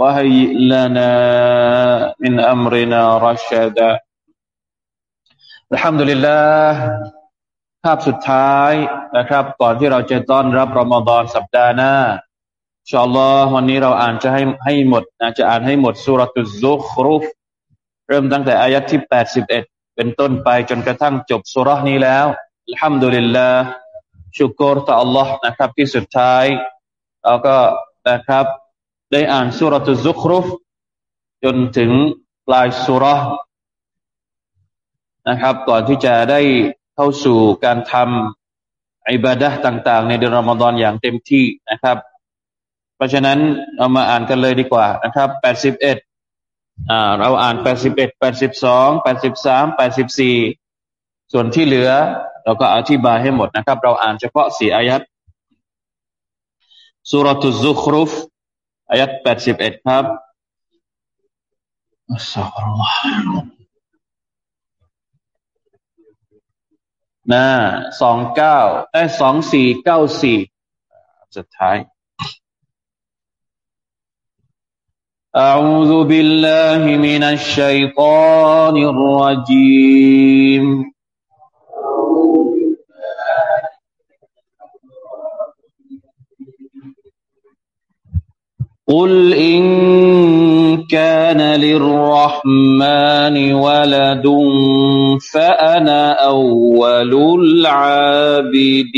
وهيئ لنا من أمرنا رشدا الحمد لله ภาพสุดท้ายนะครับก่อนที่เราจะต้อนรับรอมฎอนสัปดาห์หน้าชอัลลอฮ์วันนี้เราอ่านจะให้ให้หมดนะจะอ่านให้หมดสุรตุซุครุฟเริ่มตั้งแต่อายัดที่แปดสิบเอ็ดเป็นต้นไปจนกระทั่งจบสุรนี้แล้วอัลฮัมดุลิลลาห์ชุกรต่อ Allah นะครับที่สุดท้ายเราก็นะครับ ได้อ่านสุรตุซุครุฟจนถึงปลายสุรนะครับ ก่อนที่จะได้เข้าสู่การทำอิบาดะต่าง ๆ ในเดือนรอมฎอนอย่างเต็มที่นะครับ เพราะฉะนั้นเรามาอ่านกันเลยดีกว่านะครับแปดสิบเอ็ดอ่าเราอ่านแปดสิบเอ็ดแปดสิบสองแปดสิบสามแปดสิบสี่ส่วนที่เหลือเราก็อธิบายให้หมดนะครับ เราอ่านเฉพาะสี่อายัดสุรทุซุครุฟ อายัดแปดสิบเอ็ดครับอัสลอฮฺนะสองเก้าไอ้สองสี่เก้าสี่สุดท้าย أعوذ بالله من الشيطان الرجيم قل إن كان للرحمن ولد فأنا أول العابدين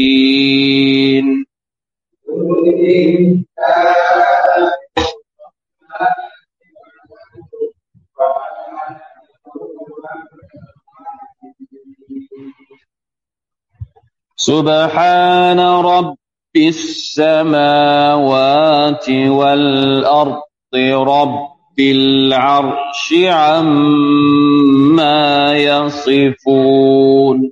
سبحان رب السماوات والأرض رب العرش عما يصفون.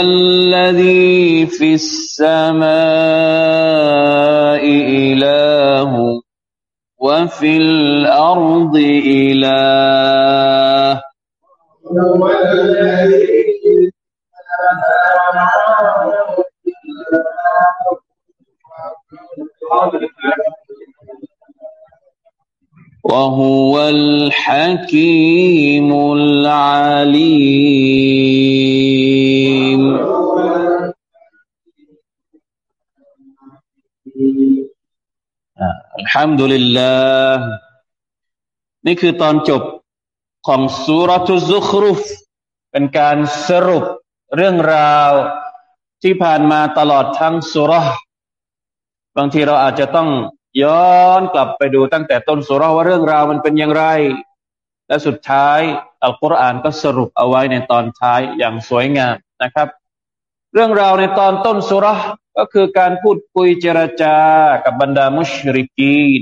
الذي في السماء إله وفي الأرض إله. هو الذي وهو الحكيم. ฮัมดุลิลลาห์นี่คือตอนจบของสุรทุซุครุฟ เป็นการสรุปเรื่องราวที่ผ่านมาตลอดทั้งสุรบางทีเราอาจจะต้องย้อนกลับไปดูตั้งแต่ต้นสุรว่าเรื่องราวมันเป็นอย่างไร และสุดท้ายอัลกุรอานก็สรุปเอาไว้ในตอนท้ายอย่างสวยงามนะครับ เรื่องราวในตอนต้นสุร ก็คือการพูดคุยเจรจากับบรรดามุชริกีน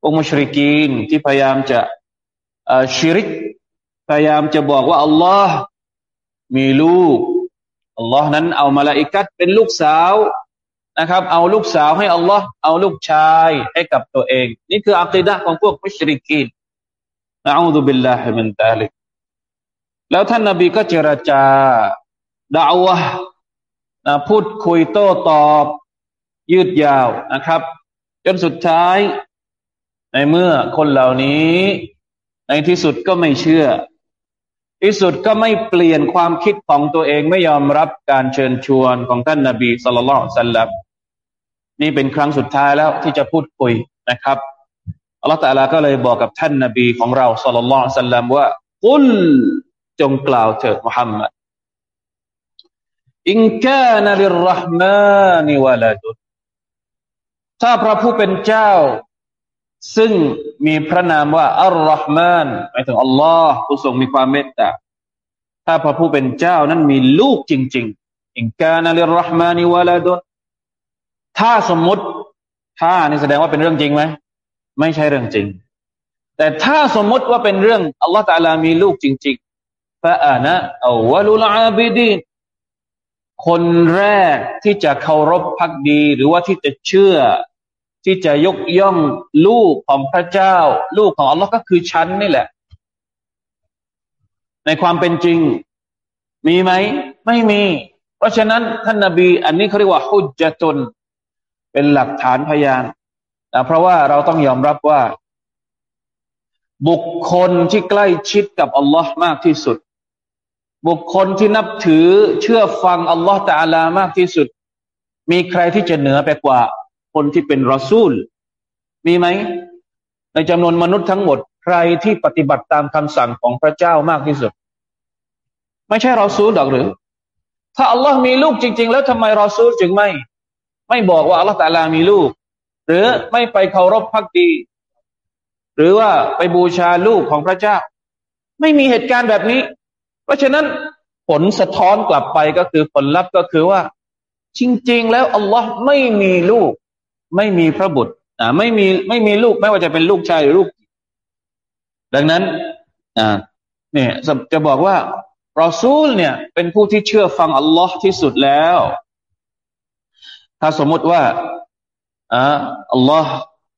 พวกมุชริกีนที่พยายามจะชิริก พยายามจะบอกว่าอัลลอฮ์มีลูกอัลลอฮ์นั้นเอามาลาอิกัดเป็นลูกสาวนะครับ เอาลูกสาวให้อัลลอฮ์เอาลูกชายให้กับตัวเอง นี่คืออัคดะของพวกมุชริกีนนะอูดุบิลลาฮิมินตาลิกแล้วท่านนบีก็เจรจาด่าวะ พูดคุยโต้ตอบยืดยาวนะครับ จนสุดท้าย ในเมื่อคนเหล่านี้ ในที่สุดก็ไม่เชื่อ ที่สุดก็ไม่เปลี่ยนความคิดของตัวเองไม่ยอมรับการเชิญชวนของท่านนาบีสุลต่านสัลลับนี่เป็นครั้งสุดท้ายแล้วที่จะพูดคุยนะครับอัลลอฮฺตาลาก็เลยบอกกับท่านนาบีของเราสุลต่านสัลลัมว่ากุลจงกล่าวเถิดมุฮัมมัด อินกานะลิรห์มานิวะลาดุถ้าพระผู้เป็นเจ้า ซึ่งมีพระนามว่าอัลลอฮ์มานหมายถึงอัลลอฮ์ผู้ทรงมีความเมตตาถ้าพระผู้เป็นเจ้านั้นมีลูกจริง ๆ อินกานะลิรห์มานิวะลาดุถ้าสมมุติถ้านี่แสดงว่าเป็นเรื่องจริงไหมไม่ใช่เรื่องจริง แต่ถ้าสมมุติว่าเป็นเรื่องอัลลอฮ์ตาลามีลูกจริงๆฟะอานะอาวลุลอาบิดีน คนแรกที่จะเคารพพักดี หรือว่าที่จะเชื่อ ที่จะยกย่องลูกของพระเจ้า ลูกของอัลลอฮ์ก็คือฉันนี่แหละ ในความเป็นจริง มีไหม ไม่มี เพราะฉะนั้นท่านนาบี อันนี้เขาเรียกว่าฮุจจตุนเป็นหลักฐานพยานนะเพราะว่าเราต้องยอมรับว่า บุคคลที่ใกล้ชิดกับอัลลอฮ์มากที่สุด บุคคลที่นับถือเชื่อฟังอัลลอฮ์ตาลามากที่สุด มีใครที่จะเหนือไปกว่า คนที่เป็นรอซูล มีไหม ในจำนวนมนุษย์ทั้งหมด ใครที่ปฏิบัติตามคำสั่งของพระเจ้ามากที่สุด ไม่ใช่รอซูลดอกหรือ ถ้าอัลลอฮ์มีลูกจริง ๆ แล้วทำไมรอซูลจึงไม่ ไม่บอกว่าอัลลอฮ์ตาลามีลูก หรือไม่ไปเคารพพักดี หรือว่าไปบูชาลูกของพระเจ้า ไม่มีเหตุการณ์แบบนี้ ราะฉะนั้นผลสะท้อนกลับไปก็คือผลลัพธ์ก็คือว่า จริง ๆ แล้วอัลลอฮ์ไม่มีลูก ไม่มีพระบุตรอ่าไม่มีไม่มีลูกไม่ว่าจะเป็นลูกชายหรือลูก ดังนั้นอ่าเนี่ยจะบอกว่ารอซูลเนี่ยเป็นผู้ที่เชื่อฟังอัลลอฮ์ที่สุดแล้ว ถ้าสมมติว่าอ่าอัลลอฮ์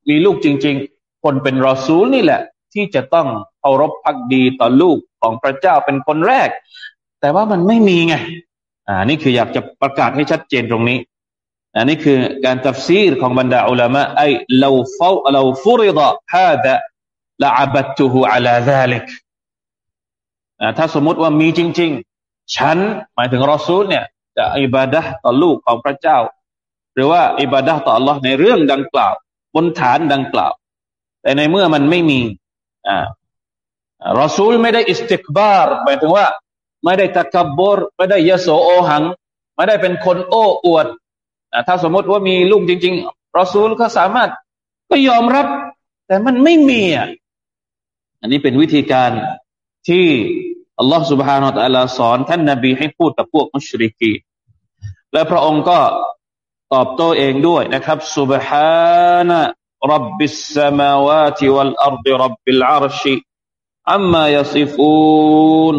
มีลูกจริง ๆ คนเป็นรอซูลนี่แหละ ที่จะต้อง เคารพพักดีต่อลูกของพระเจ้าเป็นคนแรก แต่ว่ามันไม่มีไงอ่านี่คืออยากจะประกาศให้ชัดเจนตรงนี้อันนี้คือการตัฟซีรของบรรดาอุลามะไอ้เราฟาเราฟุริดะฮาดะละอับตุฮูอัลาซาลิกถ้าสมมติว่ามีจริง ๆ ฉันหมายถึงรอซูลเนี่ยจะอิบาดะต่อลูกของพระเจ้า หรือว่าอิบาดะต่อ Allah ในเรื่องดังกล่าว บนฐานดังกล่าว แต่ในเมื่อมันไม่มีอ่า รอซูลไม่ได้อิสติกบาร์หมายถึงว่า ไม่ได้ตะกบบรไม่ได้ยโสโอหัง ไม่ได้เป็นคนโอ้อวดถ้าสมมติว่ามีลูกจริงๆรอซูลก็สามารถก็ยอมรับ แต่มันไม่มีอ่ะอันนี้เป็นวิธีการที่อัลลอฮฺ سبحانه และ تعالى สอนท่านนาบีให้พูดกับพวกมุชริกีและพระองค์ก็ตอบโต้เองด้วยนะครับ سبحان رب السماوات والأرض رب العرش อัมมายาซิฟูน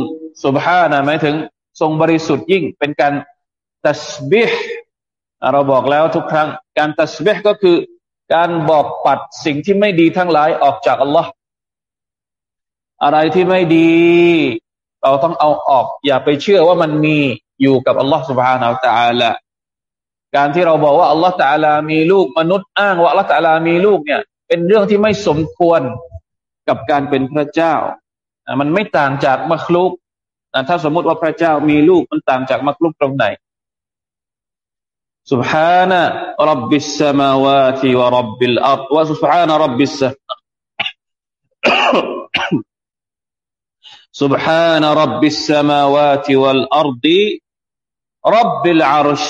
สุบฮานะหมายถึง ทรงบริสุทธิ์ยิ่ง เป็นการตัสบิห์เราบอกแล้วทุกครั้ง การตัสบิห์ก็คือการบอกปัดสิ่งที่ไม่ดีทั้งหลายออกจากอัลลอฮ์อะไรที่ไม่ดี เราต้องเอาออก อย่าไปเชื่อว่ามันมีอยู่กับอัลลอฮ์สุบฮานะอัลตะอาละการที่เราบอกว่าอัลลอฮ์ตะอาลามีลูกมนุษย์อ้างว่าอัลลอฮ์ตะอาลามีลูกเนี่ย เป็นเรื่องที่ไม่สมควร กับการเป็นพระเจ้า มันไม่ต่างจากมักลุกถ้าสมมติว่าพระเจ้ามีลูกมันต่างจากมักลุกตรงไหน سبحان رب السماوات ورب الأرض وسبحان رب السماء سبحان رب السماوات والأرض رب العرش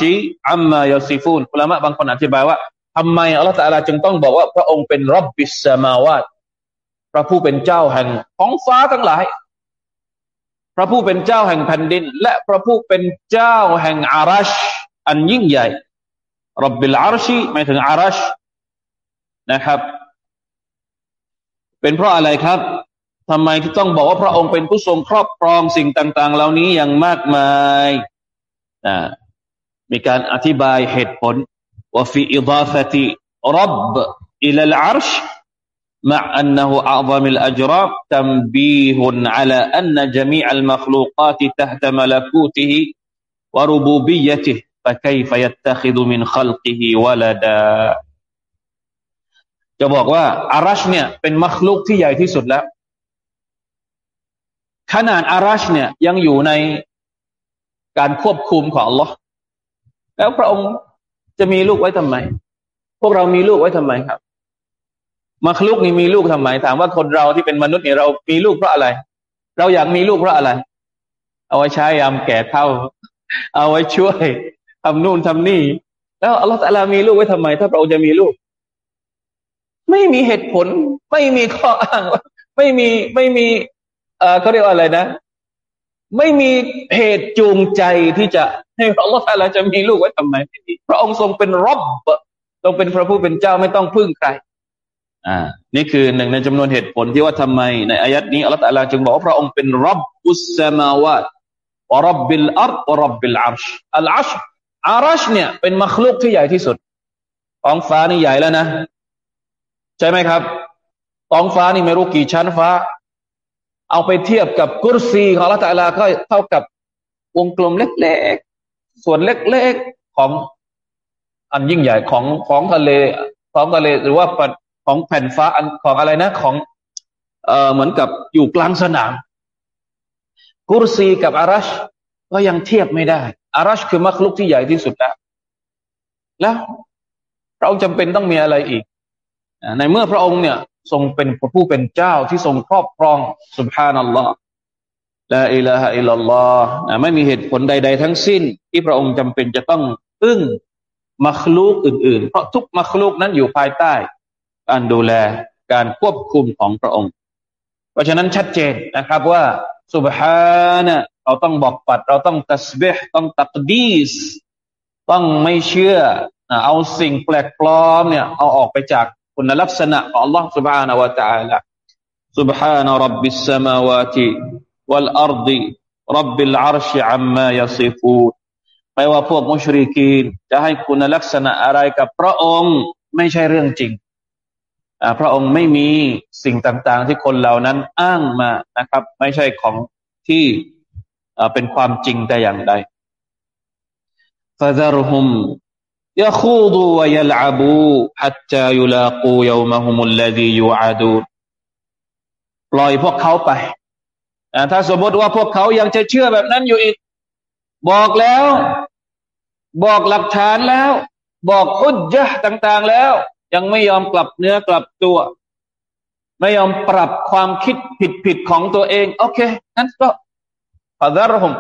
عما يصفون อุลามะบางคนอธิบายว่าทำไมอัลลอฮฺตะลาจึงต้องบอกว่าพระองค์เป็นรับบิสสมาวาต พระผู้เป็นเจ้าแห่งท้องฟ้าทั้งหลาย พระผู้เป็นเจ้าแห่งแผ่นดิน และพระผู้เป็นเจ้าแห่งอารัชอันยิ่งใหญ่رب العرشหมายถึงอารัชนะครับ เป็นเพราะอะไรครับทำไมที่ต้องบอกว่าพระองค์เป็นผู้ทรงครอบครองสิ่งต่าง ๆ เหล่านี้อย่างมากมายนะมีการอธิบายเหตุผลว่าفي إضافةรับอิลลอาร์ช مع أنه أعظم الأجرام تنبيه على أن جميع المخلوقات تحت ملكوته وربوبيته فكيف يتخذ من خلقه ولدا จะบอกว่าอารัชเนี่ยเป็นมัคลุกที่ใหญ่ที่สุดแล้วขนาดอารัชเนี่ยยังอยู่ในการควบคุมของ Allah แล้วพระองค์จะมีลูกไว้ทำไม พวกเรามีลูกไว้ทำไมครับ มาคลุกนี่มีลูกทำไมถามว่าคนเราที่เป็นมนุษย์เนี่ยเรามีลูกเพราะอะไร เราอยากมีลูกเพราะอะไร เอาไว้ใช้ยามแก่เท่า เอาไว้ช่วยทำนู่นทำนี่ แล้วอัลลอฮฺตะลามีลูกไว้ทำไม ถ้าเราจะมีลูก ไม่มีเหตุผล ไม่มีข้ออ้าง ไม่มีไม่มี เอ่อเขาเรียกว่าอะไรนะ ไม่มีเหตุจูงใจที่จะให้อัลลอฮฺตะลาจะมีลูกไว้ทำไมพระองค์ทรงเป็นรบทรงเป็นพระผู้เป็นเจ้าไม่ต้องพึ่งใคร อ่านี่คือหนึ่งในจำนวนเหตุผลที่ว่าทำไม ในอายัดนี้อัลลอฮฺตะลาจึงบอกว่าพระองค์เป็นرب السماوات ورب الأرض ورب العرش العرش อาร์ชเนี่ยเป็นมัคลูกที่ใหญ่ที่สุดท้องฟ้านี่ใหญ่แล้วนะ ใช่ไหมครับท้องฟ้านี่ไม่รู้กี่ชั้นฟ้า เอาไปเทียบกับกุรซีของอัลลอฮฺตะลาก็เท่ากับวงกลมเล็กๆ ส่วนเล็กๆของอันยิ่งใหญ่ของของทะเลของทะเลหรือว่า ของแผ่นฟ้าของอะไรนะ ของเอ่อเหมือนกับอยู่กลางสนาม กุรซีกับอารัชก็ยังเทียบไม่ได้ อารัชคือมักลุกที่ใหญ่ที่สุดแล้วแล้วเราจำเป็นต้องมีอะไรอีก ในเมื่อพระองค์เนี่ย ทรงเป็นผู้เป็นเจ้าที่ทรงครอบครองสุบฮานัลลอฮ์ละอิลาฮะอิลลัลลอฮ์ไม่มีเหตุผลใด ๆ ทั้งสิ้น ที่พระองค์จำเป็นจะต้องพึ่งมัคลูกอื่นๆ เพราะทุกมัคลูกนั้นอยู่ภายใต้ การดูแลการควบคุมของพระองค์ เพราะฉะนั้นชัดเจนนะครับว่าสุบฮานะเราต้องบอกปัด เราต้องตัสบิฮต้องตักดีสต้องไม่เชื่อเอาสิ่งแปลกปลอมเนี่ยเอาออกไปจากคุณลักษณะของ Allah سبحانه และ تعالى سبحان رب السماوات والأرض رب العرش عما يصفون ไม่ว่าพวกมุชริกีนจะให้คุณลักษณะอะไรกับพระองค์ ไม่ใช่เรื่องจริง พระองค์ไม่มีสิ่งต่างๆ ที่คนเหล่านั้นอ้างมานะครับ ไม่ใช่ของที่เป็นความจริงแต่อย่างใดฟาซารุฮุมยาคูดูวยลอาบูฮัตจายุลากูยามะฮุมุลลดียูอาดูปล่อยพวกเขาไปถ้าสมมติว่าพวกเขายังจะเชื่อแบบนั้นอยู่อีก บอกแล้ว บอกหลักฐานแล้ว บอกอุดยะต่าง ๆแล้ว ยังไม่ยอมกลับเนื้อกลับตัว ไม่ยอมปรับความคิดผิดผิดของตัวเอง โอเคงั้นก็ฟาดารหม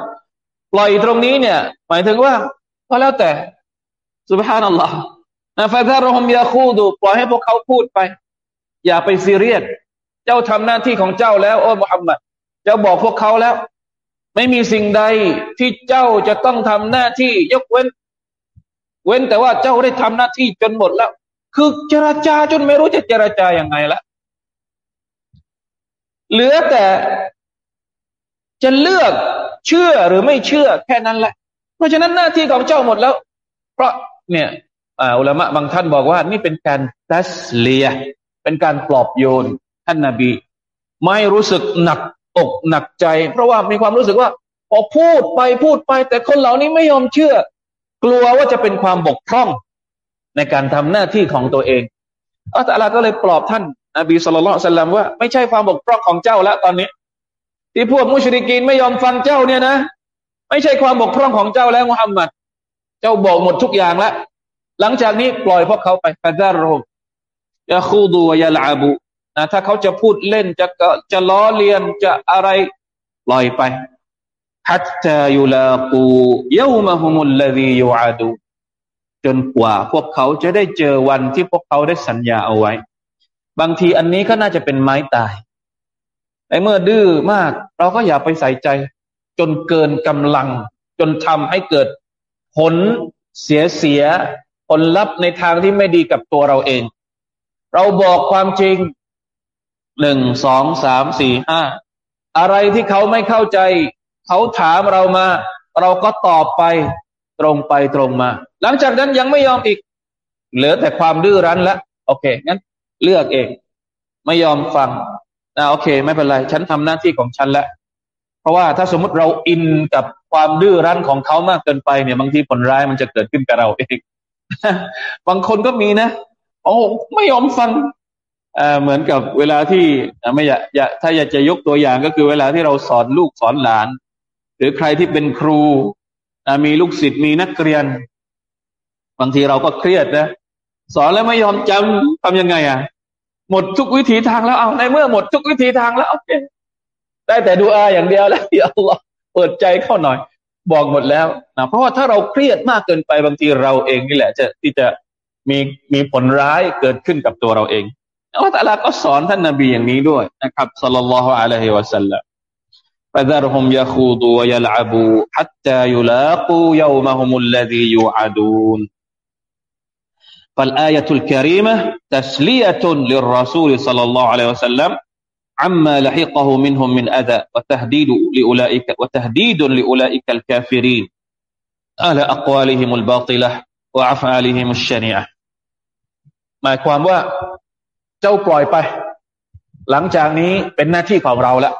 ปล่อยตรงนี้เนี่ย หมายถึงว่าก็แล้วแต่สุบฮานัลลอฮ์นะฟาดารหมยาคูดูปล่อยให้พวกเขาพูดไป อย่าไปซีเรียสเจ้าทำหน้าที่ของเจ้าแล้วโอ้มุฮัมมัดเจ้าบอกพวกเขาแล้ว ไม่มีสิ่งใดที่เจ้าจะต้องทำหน้าที่ยกเว้น เว้นแต่ว่าเจ้าได้ทำหน้าที่จนหมดแล้ว คือเจรจาจนไม่รู้จะเจรจาอย่างไงละเหลือแต่จะเลือกเชื่อหรือไม่เชื่อแค่นั้นแหละ เพราะฉะนั้นหน้าที่ของเจ้าหมดแล้ว เพราะเนี่ยอุลามะบางท่านบอกว่า นี่เป็นการตัสเลีย เป็นการปลอบโยนท่านนาบี ไม่รู้สึกหนักอกหนักใจ เพราะว่ามีความรู้สึกว่าพอพูดไปพูดไป แต่คนเหล่านี้ไม่ยอมเชื่อ กลัวว่าจะเป็นความบกพร่อง ในการทำหน้าที่ของตัวเองอัลลอฮฺก็เลยปลอบท่านนบีสุลต่านสัลลัมว่าไม่ใช่ความบกพร่องของเจ้าแล้วตอนนี้ ที่พวกมุชริกีนไม่ยอมฟังเจ้าเนี่ยนะ ไม่ใช่ความบกพร่องของเจ้าแล้วมุฮัมมัด เจ้าบอกหมดทุกอย่างแล้วหลังจากนี้ปล่อยพวกเขาไปฟาดารมยาคูดูยาลาบูนะถ้าเขาจะพูดเล่นจะจะล้อเลียนจะอะไรปล่อยไปฮัตตายุลากูยูมะฮุมุลลดียูอาดู จนกว่าพวกเขาจะได้เจอวันที่พวกเขาได้สัญญาเอาไว้ บางทีอันนี้ก็น่าจะเป็นไม้ตายแต่เมื่อดื้อมาก เราก็อย่าไปใส่ใจ จนเกินกำลัง จนทำให้เกิดผลเสียเสียผลลัพธ์ในทางที่ไม่ดีกับตัวเราเอง เราบอกความจริงหนึ่งสองสามสี่ห้าอะไรที่เขาไม่เข้าใจ เขาถามเรามา เราก็ตอบไป ตรงไปตรงมา หลังจากนั้นยังไม่ยอมอีก เหลือแต่ความดื้อรั้นละโอเคงั้นเลือกเอง ไม่ยอมฟังนะโอเค ไม่เป็นไร ฉันทำหน้าที่ของฉันแล้วเพราะว่าถ้าสมมติเราอินกับความดื้อรั้นของเขามากเกินไปเนี่ย บางทีผลร้ายมันจะเกิดขึ้นกับเราเองบางคนก็มีนะโอ้ไม่ยอมฟังเหมือนกับเวลาที่ไม่อยากอยากถ้าอยากจะยกตัวอย่างก็คือเวลาที่เราสอนลูกสอนหลาน หรือใครที่เป็นครู มีลูกศิษย์มีนักเรียน บางทีเราก็เครียดนะสอนแล้วไม่ยอมจำทำยังไงอะ หมดทุกวิถีทางแล้วเอาในเมื่อหมดทุกวิถีทางแล้วโอเคได้แต่ดูอาอย่างเดียวแล้วอย่าลอเปิดใจเข้าหน่อย บอกหมดแล้วนะเพราะว่าถ้าเราเครียดมากเกินไปบางทีเราเองนี่แหละ จะที่จะมีมีผลร้ายเกิดขึ้นกับตัวเราเองอัลลอฮฺตะลาก็สอนท่านนบีอย่างนี้ด้วยนะครับสัลลัลลอฮุอะลัยฮิวะสัลลัม فذرهم يخوضوا ويلعبوا حتى يلاقوا يومهم الذي يوعدون فالآية الكريمة تسلية للرسول صلى الله عليه وسلم عما لحقه منهم من أذى وتهديد لأولئك وتهديد لأولئك الكافرين على أقوالهم الباطلة وأفعالهم الشنيعة หมายความว่าเจ้าปล่อยไป หลังจากนี้เป็นหน้าที่ของเราแล้ว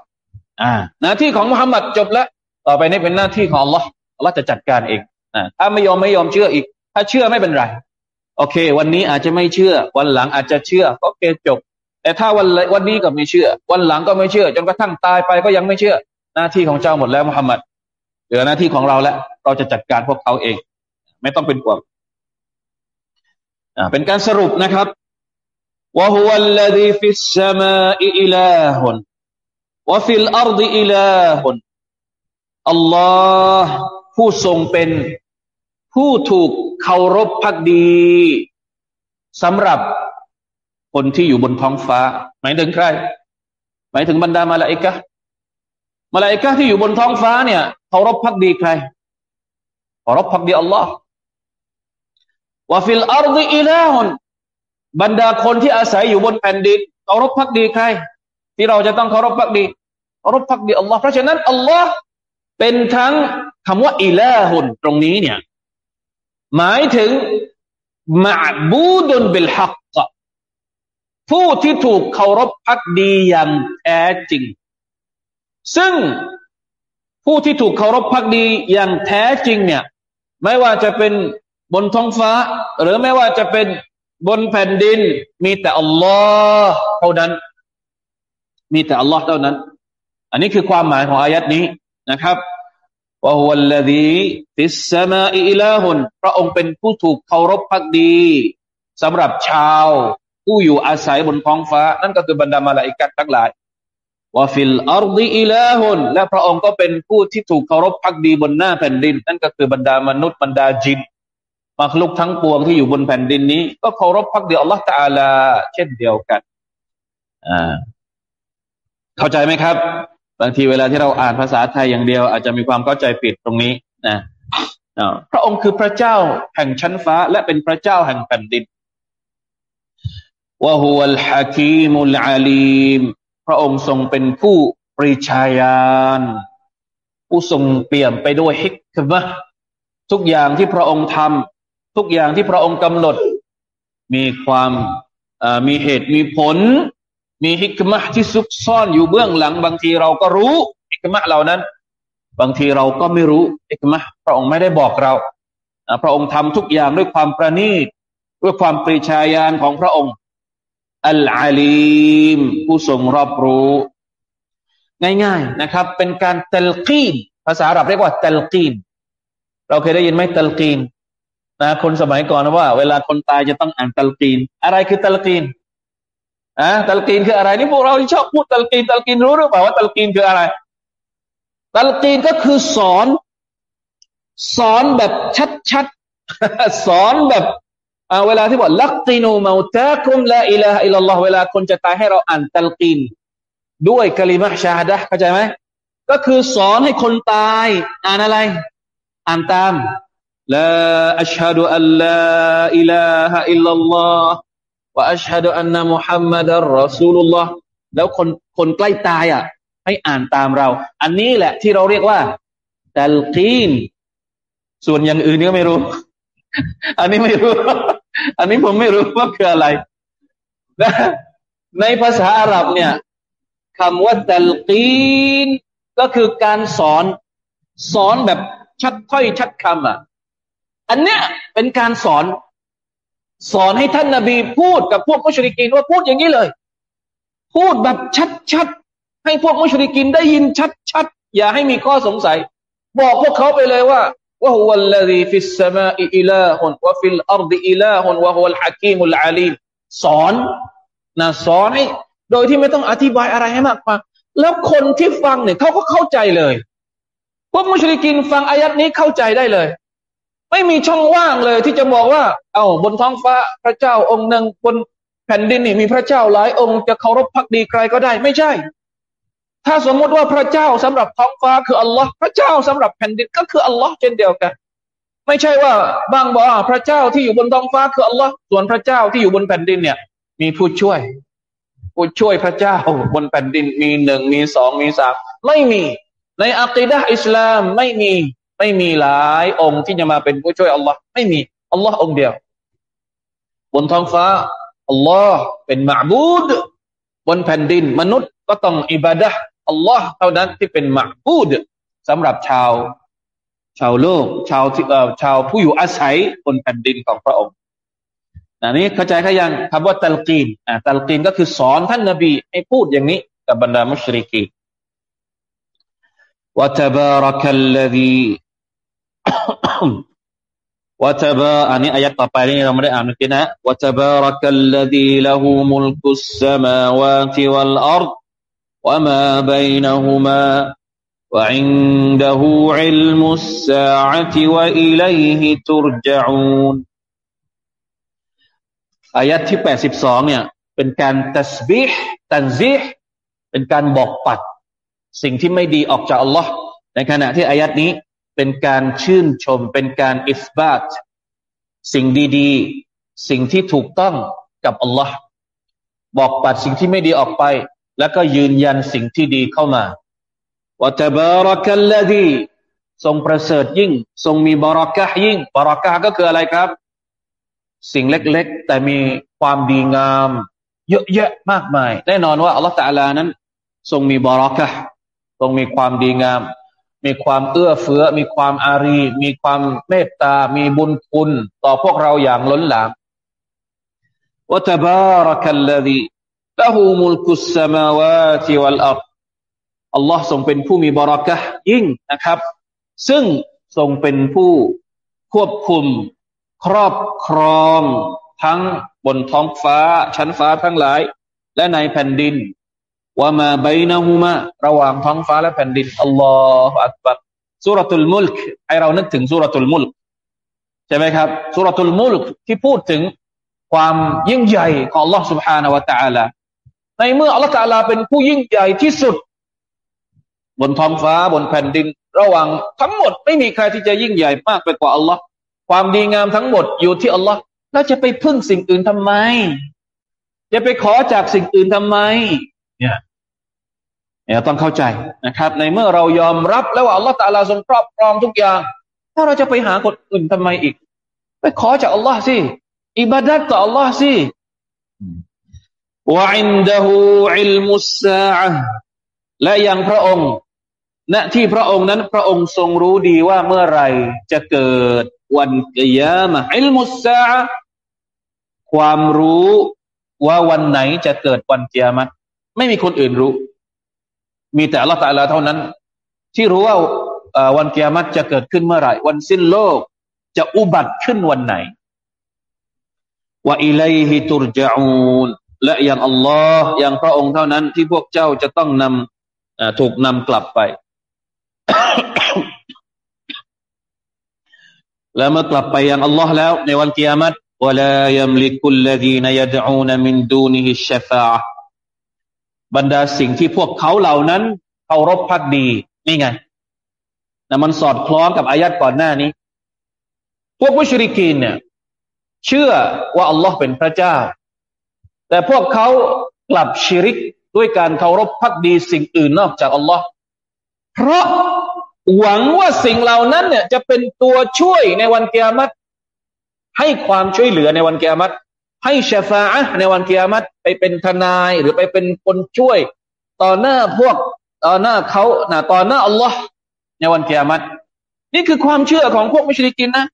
อ่า หน้าที่ของมุฮัมมัดจบแล้ว ต่อไปนี่เป็นหน้าที่ของอัลลอฮ์อัลจะจัดการเองอ่าถ้าไม่ยอมไม่ยอมเชื่ออีก ถ้าเชื่อไม่เป็นไรโอเค วันนี้อาจจะไม่เชื่อ วันหลังอาจจะเชื่อก็เคจบ แต่ถ้าวันวันนี้ก็ไม่เชื่อ วันหลังก็ไม่เชื่อ จนกระทั่งตายไปก็ยังไม่เชื่อ หน้าที่ของเจ้าหมดแล้วมุฮัมมัดเหลือหน้าที่ของเราแล้วเราจะจัดการพวกเขาเอง ไม่ต้องเป็นห่วงอ่าเป็นการสรุปนะครับวะฮุวัลลดีฟิสสมาออิลาฮุน ลอฮ์ผู้ทรงเป็น ผู้ถูกเคารพพักดีสำหรับคนที่อยู่บนท้องฟ้า หมายถึงใคร หมายถึงบรรดามาลาอิกะมาลาอิกะที่อยู่บนท้องฟ้าเนี่ยเคารพภักดีใครเคารพพักดีอัลลอฮ์วะฟิลอาร์ดีอิลาฮุนบรรดาคนที่อาศัยอยู่บนแผ่นดินเคารพพักดีใคร ที่เราจะต้องเคารพภักดีเคารพภักดีอัลลอฮ์เพราะฉะนั้นอัลลอฮ์เป็นทั้งคำว่าإلهตรงนี้เนี่ย หมายถึงมาบูดุนบิลฮักผู้ที่ถูกเคารพพักดีอย่างแท้จริง ซึ่งผู้ที่ถูกเคารพพักดีอย่างแท้จริงเนี่ย ไม่ว่าจะเป็นบนท้องฟ้า หรือไม่ว่าจะเป็นบนแผ่นดิน มีแต่อัลลอฮ์เท่านั้น มีแต่อัลลอฮ์เท่านั้น อันนี้คือความหมายของอายัดนี้นะครับوهو الذي في السماء إلهพระองค์เป็นผู้ถูกเคารพภักดีสำหรับชาว ผู้อยู่อาศัยบนท้องฟ้า นั่นก็คือบรรดามาลาอิกัดทั้งหลายว่าฟิลอาร์ดีอิลาฮุนและพระองค์ก็เป็นผู้ที่ถูกเคารพภักดีบนหน้าแผ่นดิน นั่นก็คือบรรดามนุษย์บรรดาญินมัคลูกทั้งปวงที่อยู่บนแผ่นดินนี้ ก็เคารพภักดีอัลลอฮฺตาลา เช่นเดียวกัน อ่า เข้าใจไหมครับ บางทีเวลาที่เราอ่านภาษาไทยอย่างเดียว อาจจะมีความเข้าใจผิดตรงนี้นะพระองค์คือพระเจ้าแห่งชั้นฟ้า และเป็นพระเจ้าแห่งแผ่นดินวะฮุลฮะคีมุลอาลีมพระองค์ทรงเป็นผู้ปริชาญาณผู้ทรงเปี่ยมไปด้วยฮิกมะทุกอย่างที่พระองค์ทำทุกอย่างที่พระองค์กำหนด มีความมีเหตุมีผล มีฮิกมะที่ซุกซ่อนอยู่เบื้องหลัง บางทีเราก็รู้ฮิกมะเหล่านั้น บางทีเราก็ไม่รู้ฮิกมะพระองค์ไม่ได้บอกเราพระองค์ทำทุกอย่างด้วยความประณีตด้วยความปริชาญาณของพระองค์ อัลอาลีม ผู้ทรงรอบรู้ ง่ายๆนะครับ เป็นการตัลกีนภาษาอาหรับเรียกว่าตัลกีนเราเคยได้ยินไหมตัลกีนนะคนสมัยก่อนว่า เวลาคนตายจะต้องอ่านตัลกีน อะไรคือตัลกีน อะตัลกีนคืออะไรนี่พวกเราชอบพูดตัลกีนตัลกีนรู้หรือเปล่าว่าตัลกีนคืออะไร ตัลกีนก็คือสอน สอนแบบชัดๆสอนแบบเวลาที่บอกลักตินูมาตาคุมละอิลาอิลลอฮ์เวลาคนจะตายให้เราอ่านตัลกีนด้วยกลิมะชาดะเข้าใจไหมก็คือสอนให้คนตาย อ่านอะไร อ่านตาม ว่าอัชฮะดอันนะมุฮัมมัดอัลรอซูลุลลอฮ์แล้วคนคนใกล้ตายอะ ให้อ่านตามเรา อันนี้แหละที่เราเรียกว่าตัลกีน ส่วนอย่างอื่นนี่ไม่รู้ อันนี้ไม่รู้ อันนี้ผมไม่รู้ว่าคืออะไร ในภาษาอาหรับเนี่ยคำว่าتلقين ก็คือการสอนสอนแบบชัดถ้อยชัดคำอะ อันเนี้ยเป็นการสอน สอนให้ท่านนาบีพูดกับพวกมุชริกีนว่าพูดอย่างนี้เลย พูดแบบชัดๆ ให้พวกมุชริกีนได้ยินชัดๆ อย่าให้มีข้อสงสัย บอกพวกเขาไปเลยว่าوهو الذي في السماء إله وفي الأرض إله وهو الحكيم العليمสอนนะสอนให้โดยที่ไม่ต้องอธิบายอะไรให้มากมายแล้วคนที่ฟังเนี่ยเขาก็เข้าใจเลยพวกมุชริกินฟังอายัดนี้เข้าใจได้เลย ไม่มีช่องว่างเลยที่จะบอกว่า เอา้าบนท้องฟ้าพระเจ้าองค์หนึ่งบนแผ่นดินนี่มีพระเจ้าหลายองค์จะเคารพพักดีใครก็ได้ไม่ใช่ ถ้าสมมติว่าพระเจ้าสำหรับท้องฟ้าคืออัลลอฮ์พระเจ้าสำหรับแผ่นดินก็คืออัลลอฮ์เช่นเดียวกัน ไม่ใช่ว่าบางบอกพระเจ้าที่อยู่บนท้องฟ้าคืออัลลอฮ์ส่วนพระเจ้าที่อยู่บนแผ่นดินเนี่ย มีผู้ช่วย ผู้ช่วยพระเจ้าบนแผ่นดินมีหนึ่งมีสองมีสามไม่มี ในอัคีดะอิสลามไม่มี ไม่มีหลายองค์ที่จะมาเป็นผู้ช่วยอัลลอฮ์ไม่มีอัลลอฮ์องเดียว บนท้องฟ้าอัลลอฮ์เป็นมาบูดบนแผ่นดินมนุษย์ก็ต้องอิบาดะอัลลอฮ์เท่านั้นที่เป็นมาบูดสำหรับชาว ชาวโลก ชาวชาวผู้อยู่อาศัยบนแผ่นดินของพระองค์อันนี้เข้าใจขยังคำว่าตัลกีนอ่าตัลกีนก็คือสอนท่านนบีให้พูดอย่างนี้กับบรรดามุชริกีวะ ตบารักัลลดีวะตบาอันนี้อายัดต่อไปนี่เราไม่ได้อ่านเมื่อกี้นะวะตบารักัลลดีละหูมุลกุสสมาวาติวัลอัรด وما بينهما وعنده علم الساعة وإليه ترجعون อายัดที่แปดสิบสองเนี่ย เป็นการตัสบิห์ตันซิห์เป็นการบอกปัด สิ่งที่ไม่ดีออกจากอัลลอฮ์ในขณะที่อายัดนี้ เป็นการชื่นชม เป็นการอิสบาตสิ่งดีๆ สิ่งที่ถูกต้องกับอัลลอฮ์บอกปัดสิ่งที่ไม่ดีออกไป แล้วก็ยืนยันสิ่งที่ดีเข้ามาวะตบารักัลลดีทรงประเสริฐยิ่ง ทรงมีบารักะยิ่งบารักะก็คืออะไรครับ สิ่งเล็กๆ แต่มีความดีงาม เยอะแยะมากมาย แน่นอนว่าอัลลอฮฺตะลานั้น ทรงมีบารักะทรงมีความดีงาม มีความเอื้อเฟื้อ มีความอารี มีความเมตตา มีบุญคุณ ต่อพวกเราอย่างล้นหลามวะตบารักัลลดีละหูมุลกุสสมาวาติวัลอัรอัลลอฮ์ทรงเป็นผู้มีบารักะยิ่งนะครับ ซึ่งทรงเป็นผู้ควบคุมครอบครองทั้งบนท้องฟ้า ชั้นฟ้าทั้งหลาย และในแผ่นดิน ว่ามาใบนาฮูมาระหว่างท้องฟ้าและแผ่นดินอัลลอฮฺอักบัรสุรตุลมุลกให้เรานึกถึงสุรตุลมุลกใช่ไหมครับสุรตุลมุลกที่พูดถึงความยิ่งใหญ่ของ Allah سبحانه และ تعالى ในเมื่อ Allah تعالى เป็นผู้ยิ่งใหญ่ที่สุด บนท้องฟ้าบนแผ่นดิน ระหว่างทั้งหมดไม่มีใครที่จะยิ่งใหญ่มากไปกว่า Allah ความดีงามทั้งหมดอยู่ที่อัลลอฮ์แล้วจะไปพึ่งสิ่งอื่นทำไม จะไปขอจากสิ่งอื่นทำไม เนี่ยเนี่ยต้องเข้าใจนะครับ ในเมื่อเรายอมรับแล้วว่าอัลลอฮ์ตาลาทรงครอบครองทุกอย่าง ถ้าเราจะไปหาคนอื่นทำไมอีก ไปขอจากอัลลอฮ์สิอิบาดัตต่ออัลลอฮ์สิวะอินดะฮูอิลมุสซาและยังพระองค์ณที่พระองค์นั้นพระองค์ทรงรู้ดีว่าเมื่อไรจะเกิดวันกิยามะอิลมุสซาความรู้ว่าวันไหนจะเกิดวันกิยามะ ไม่มีคนอื่นรู้ มีแต่อัลลอฮฺตาลาเท่านั้น ที่รู้ว่าวันกิยามะจะเกิดขึ้นเมื่อไหร่ วันสิ้นโลกจะอุบัติขึ้นวันไหนว่าอิเลฮิตุรจาอูนและอย่างอัลลอฮ์อย่างพระองค์เท่านั้นที่พวกเจ้าจะต้องนำถูกนำกลับไป แล้วเมื่อกลับไปยังอัลลอฮ์แล้วในวันกิยามัตวลายมลิกุลลดีนยดอูนมินดูนิฮิชฟา บรรดาสิ่งที่พวกเขาเหล่านั้นเคารพพักดีนี่ไงนะมันสอดคล้องกับอายัดก่อนหน้านี้ พวกมุชริกีนเนี่ย เชื่อว่าอัลลอฮ์เป็นพระเจ้า แต่พวกเขากลับชิริกด้วยการเคารพพักดีสิ่งอื่นนอกจากอัลลอฮ์เพราะหวังว่าสิ่งเหล่านั้นเนี่ยจะเป็นตัวช่วยในวันเกียรติให้ความช่วยเหลือในวันเกียรติ ให้ชฟาในวันเกียรติไปเป็นทนายหรือไปเป็นคนช่วย ต่อหน้าพวกต่อหน้าเขานะต่อหน้าอัลลอฮ์ในวันเกียรตินี่คือความเชื่อของพวกมุชลิกินนะ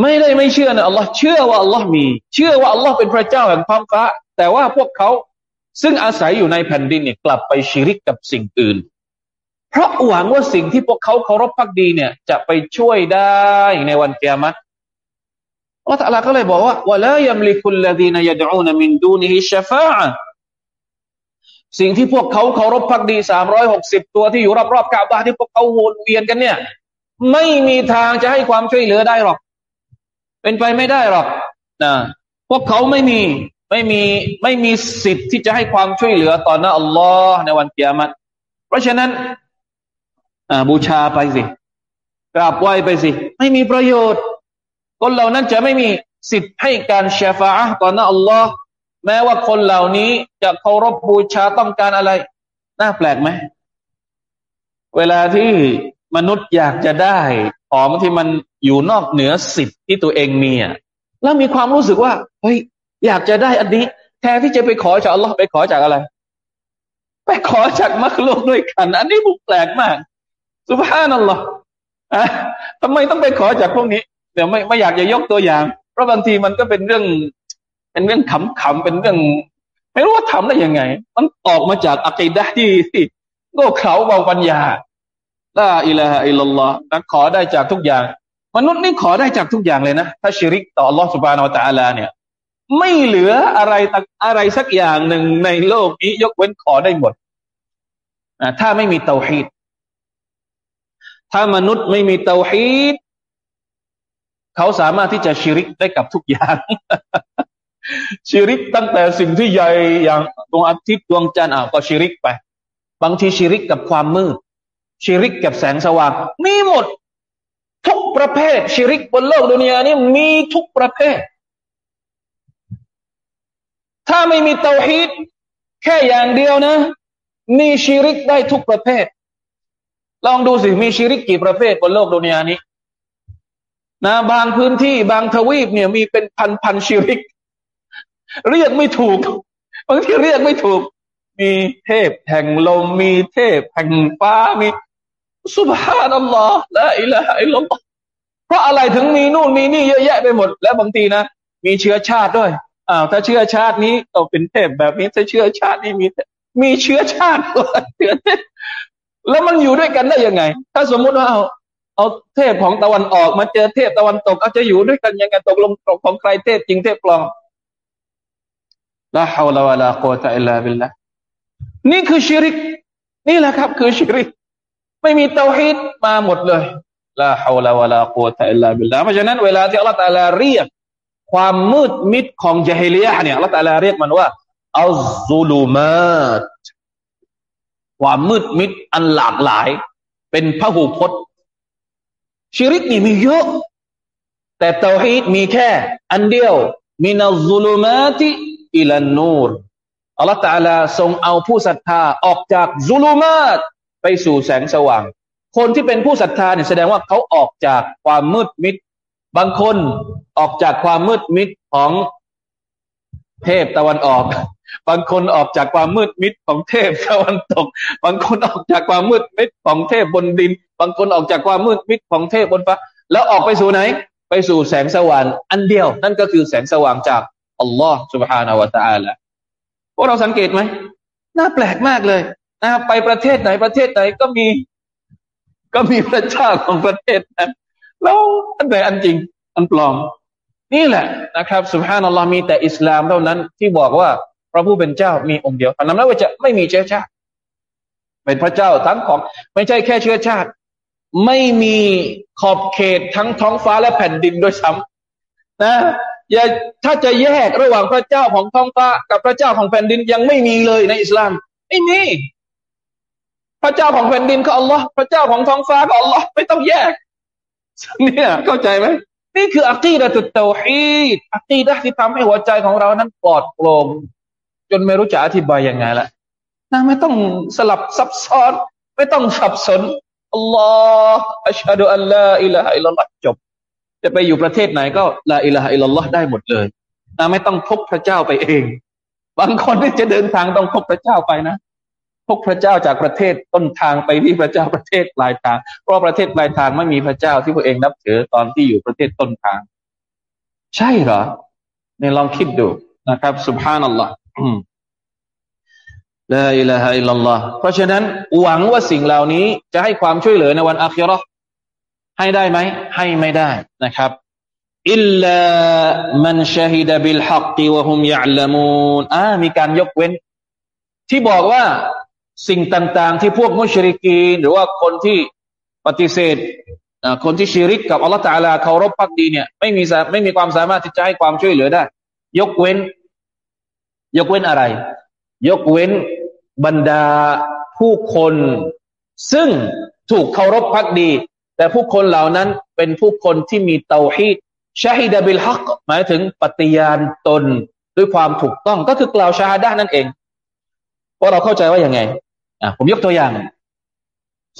ไม่ได้ไม่เชื่อนะอัลลอฮ์เชื่อว่าอัลลอฮ์มี เชื่อว่าอัลลอฮ์เป็นพระเจ้าแห่งท้องฟ้าแต่ว่าพวกเขาซึ่งอาศัยอยู่ในแผ่นดินเนี่ยกลับไปชิริกกับสิ่งอื่น เพราะหวังว่าสิ่งที่พวกเขาเคารพพักดีเนี่ย จะไปช่วยได้ในวันเกียรติ อัลลอฮฺก็เลยบอกว่าวะลายัมลิคุลลดีนยดอูนมินดูนิฮิชฟาสิ่งที่พวกเขาเคารพพักดีสามร้อยหกสิบตัวที่อยู่รอบๆกาบาที่พวกเขาวนเวียนกันเนี่ย ไม่มีทางจะให้ความช่วยเหลือได้หรอก เป็นไปไม่ได้หรอกนะพวกเขาไม่มีไม่มีไม่มีสิทธิ์ที่จะให้ความช่วยเหลือต่อหน้าอัลลอฮ์ในวันเกียรติเพราะฉะนั้นบูชาไปสิกราบไหว้ไปสิ ไม่มีประโยชน์ คนเหล่านั้นจะไม่มีสิทธิ์ให้การเชฟาต่อหน้าอัลลอฮ์แม้ว่าคนเหล่านี้จะเคารพบูชาต้องการอะไร น่าแปลกไหม เวลาที่มนุษย์อยากจะได้ ของที่มันอยู่นอกเหนือสิทธิ์ที่ตัวเองมีอะแล้วมีความรู้สึกว่า เฮ้ย อยากจะได้อันนี้ แทนที่จะไปขอจากอัลลอฮ์ไปขอจากอะไร ไปขอจากมักลุกด้วยกัน อันนี้บุกแปลกมากสุภาพนั่นหรออะทำไมต้องไปขอจากพวกนี้ เดี๋ยวไม่ไม่อยากจะยกตัวอย่าง เพราะบางทีมันก็เป็นเรื่อง เป็นเรื่องขำๆเป็นเรื่อง ไม่รู้ว่าทำได้ยังไง มันออกมาจากอัคดะที่ที่โง่เขลาเบาปัญญาละอิละฮะอิลลอฮ์นะขอได้จากทุกอย่าง มนุษย์นี่ขอได้จากทุกอย่างเลยนะ ถ้าชิริกต่ออัลลอฮ์สุบานอตะอาลาเนี่ย ไม่เหลืออะไรอะไรสักอย่างหนึ่งในโลกนี้ยกเว้นขอได้หมดถ้าไม่มีเตาฮีดถ้ามนุษย์ไม่มีเตาฮีด เขาสามารถที่จะชิริกได้กับทุกอย่าง ชิริกตั้งแต่สิ่งที่ใหญ่อย่างดวงอาทิตย์ดวงจันทร์อะก็ชิริกไป บางทีชิริกกับความมืด ชิริกกับแสงสว่าง มีหมด ทุกประเภท ชิริกบนโลกดุนยานี้มีทุกประเภท ถ้าไม่มีเตาฮีดแค่อย่างเดียวนะมีชีริกได้ทุกประเภท ลองดูสิมีชีริกกี่ประเภทบนโลกดุนยานี้ นะบางพื้นที่บางทวีปเนี่ยมีเป็นพันพันชีริก เรียกไม่ถูกบางทีเรียกไม่ถูก มีเทพแห่งลมมีเทพแห่งฟ้ามีสุบฮานัลลอฮ์ละอิละฮะอิลลอฮ์เพราะอะไรถึงมีนู่นมีนี่เยอะแยะไปหมด และบางทีนะมีเชื้อชาติด้วยอ้าวถ้าเชื้อชาตินี้ต้องเป็นเทพแบบนี้ถ้าเชื้อชาตินี้มีมีเชื้อชาติเชื้อเทพแล้วมันอยู่ด้วยกันได้ยังไง ถ้าสมมุติว่า เอาเทพของตะวันออกมาเจอเทพตะวันตกเอาจะอยู่ด้วยกันยังไงตกลงของใครเทพจริงเทพปลอมلا حول ولا قوة إلا باللهนี่คือชิริก นี่แหละครับ คือชิริก ไม่มีเตาฮีดมาหมดเลยلا حول ولا قوة إلا باللهเพราะฉะนั้นเวลาที่อัลลอฮฺตาลาเรียก ความมืดมิดของจาฮิลียะเนี่ยอัลลอฮฺตาลาเรียกมันว่าالظلماتความมืดมิดอันหลากหลาย เป็นพหูพจน์ ชิริกนี่มีเยอะ แต่เตาฮีดมีแค่ อันเดียวมินัลซูลูมาติอิลันนูรอัลลอฮฺตาลาทรงเอาผู้ศรัทธาออกจากซูลูมาตไปสู่แสงสว่าง คนที่เป็นผู้ศรัทธาเนี่ยแสดงว่าเขาออกจากความมืดมิด บางคนออกจากความมืดมิดของเทพตะวันออก บางคนออกจากความมืดมิดของเทพตะวันตก บางคนออกจากความมืดมิดของเทพบนดิน บางคนออกจากความมืดมิดของเทพบนฟ้า แล้วออกไปสู่ไหน ไปสู่แสงสว่างอันเดียว นั่นก็คือแสงสว่างจากอัลลอฮ์ سبحانه และ تعالى พวกเราสังเกตไหม น่าแปลกมากเลยนะไปประเทศไหนประเทศไหนก็มี ก็มีพระเจ้าของประเทศนั้นแล้วอันไหนอันจริง อันปลอม นี่แหละนะครับสุภาพนัลลอฮ์มีแต่อิสลามเท่านั้น ที่บอกว่าพระผู้เป็นเจ้ามีองค์เดียวอันนั้นแล้วว่าจะไม่มีเชื้อชาติ เป็นพระเจ้าทั้งของ ไม่ใช่แค่เชื้อชาติ ไม่มีขอบเขตทั้งท้องฟ้าและแผ่นดินด้วยซ้ำนะอย่าถ้าจะแยกระหว่างพระเจ้าของท้องฟ้ากับพระเจ้าของแผ่นดินยังไม่มีเลยในอิสลามไม่มีพระเจ้าของแผ่นดินก็อัลลอฮ์พระเจ้าของท้องฟ้าก็อัลลอฮ์ไม่ต้องแยกเนี่ยเข้าใจไหมนี่คืออัคีดะตุตเตาฮีดอัคีดะที่ทำให้หัวใจของเรานั้นปลอดโปร่งจนไม่รู้จะอธิบายยังไงละนะไม่ต้องสลับซับซ้อน ไม่ต้องสับสน อัลลอฮ์ أشهد أن لا إله إلا اللهจบ จะไปอยู่ประเทศไหนก็لا إله إلا اللهได้หมดเลยนะไม่ต้องพกพระเจ้าไปเอง บางคนที่จะเดินทางต้องพกพระเจ้าไปนะพกพระเจ้าจากประเทศต้นทางไปที่พระเจ้าประเทศปลายทาง เพราะประเทศปลายทางไม่มีพระเจ้าที่ตัวเองนับถือตอนที่อยู่ประเทศต้นทาง ใช่เหรอเนี่ยลองคิดดูนะครับสุบฮานัลลอฮ์ ลาอิลาฮะอิลลัลลอฮ์เพราะฉะนั้นหวังว่าสิ่งเหล่านี้จะให้ความช่วยเหลือในวันอาคิรอให้ได้ไหม ให้ไม่ได้นะครับอิลลามันชาฮิดบิลฮักติวะฮุมยะลามูนอ่ามีการยกเว้น ที่บอกว่าสิ่งต่างๆ ที่พวกมุชริกีนหรือว่าคนที่ปฏิเสธคนที่ชีริกกับอัลลอฮฺตาลาเคารพพักดีเนี่ยไม่มีไม่มีความสามารถที่จะให้ความช่วยเหลือได้ ยกเว้น ยกเว้นอะไร ยกเว้น บรรดาผู้คนซึ่งถูกเคารพพักดี แต่ผู้คนเหล่านั้นเป็นผู้คนที่มีเตาฮีดชาฮิดะบิลฮักหมายถึงปฏิญาณตนด้วยความถูกต้องก็คือกล่าวชาฮดะนั่นเองว่าเราเข้าใจว่าอย่างไงอะผมยกตัวอย่าง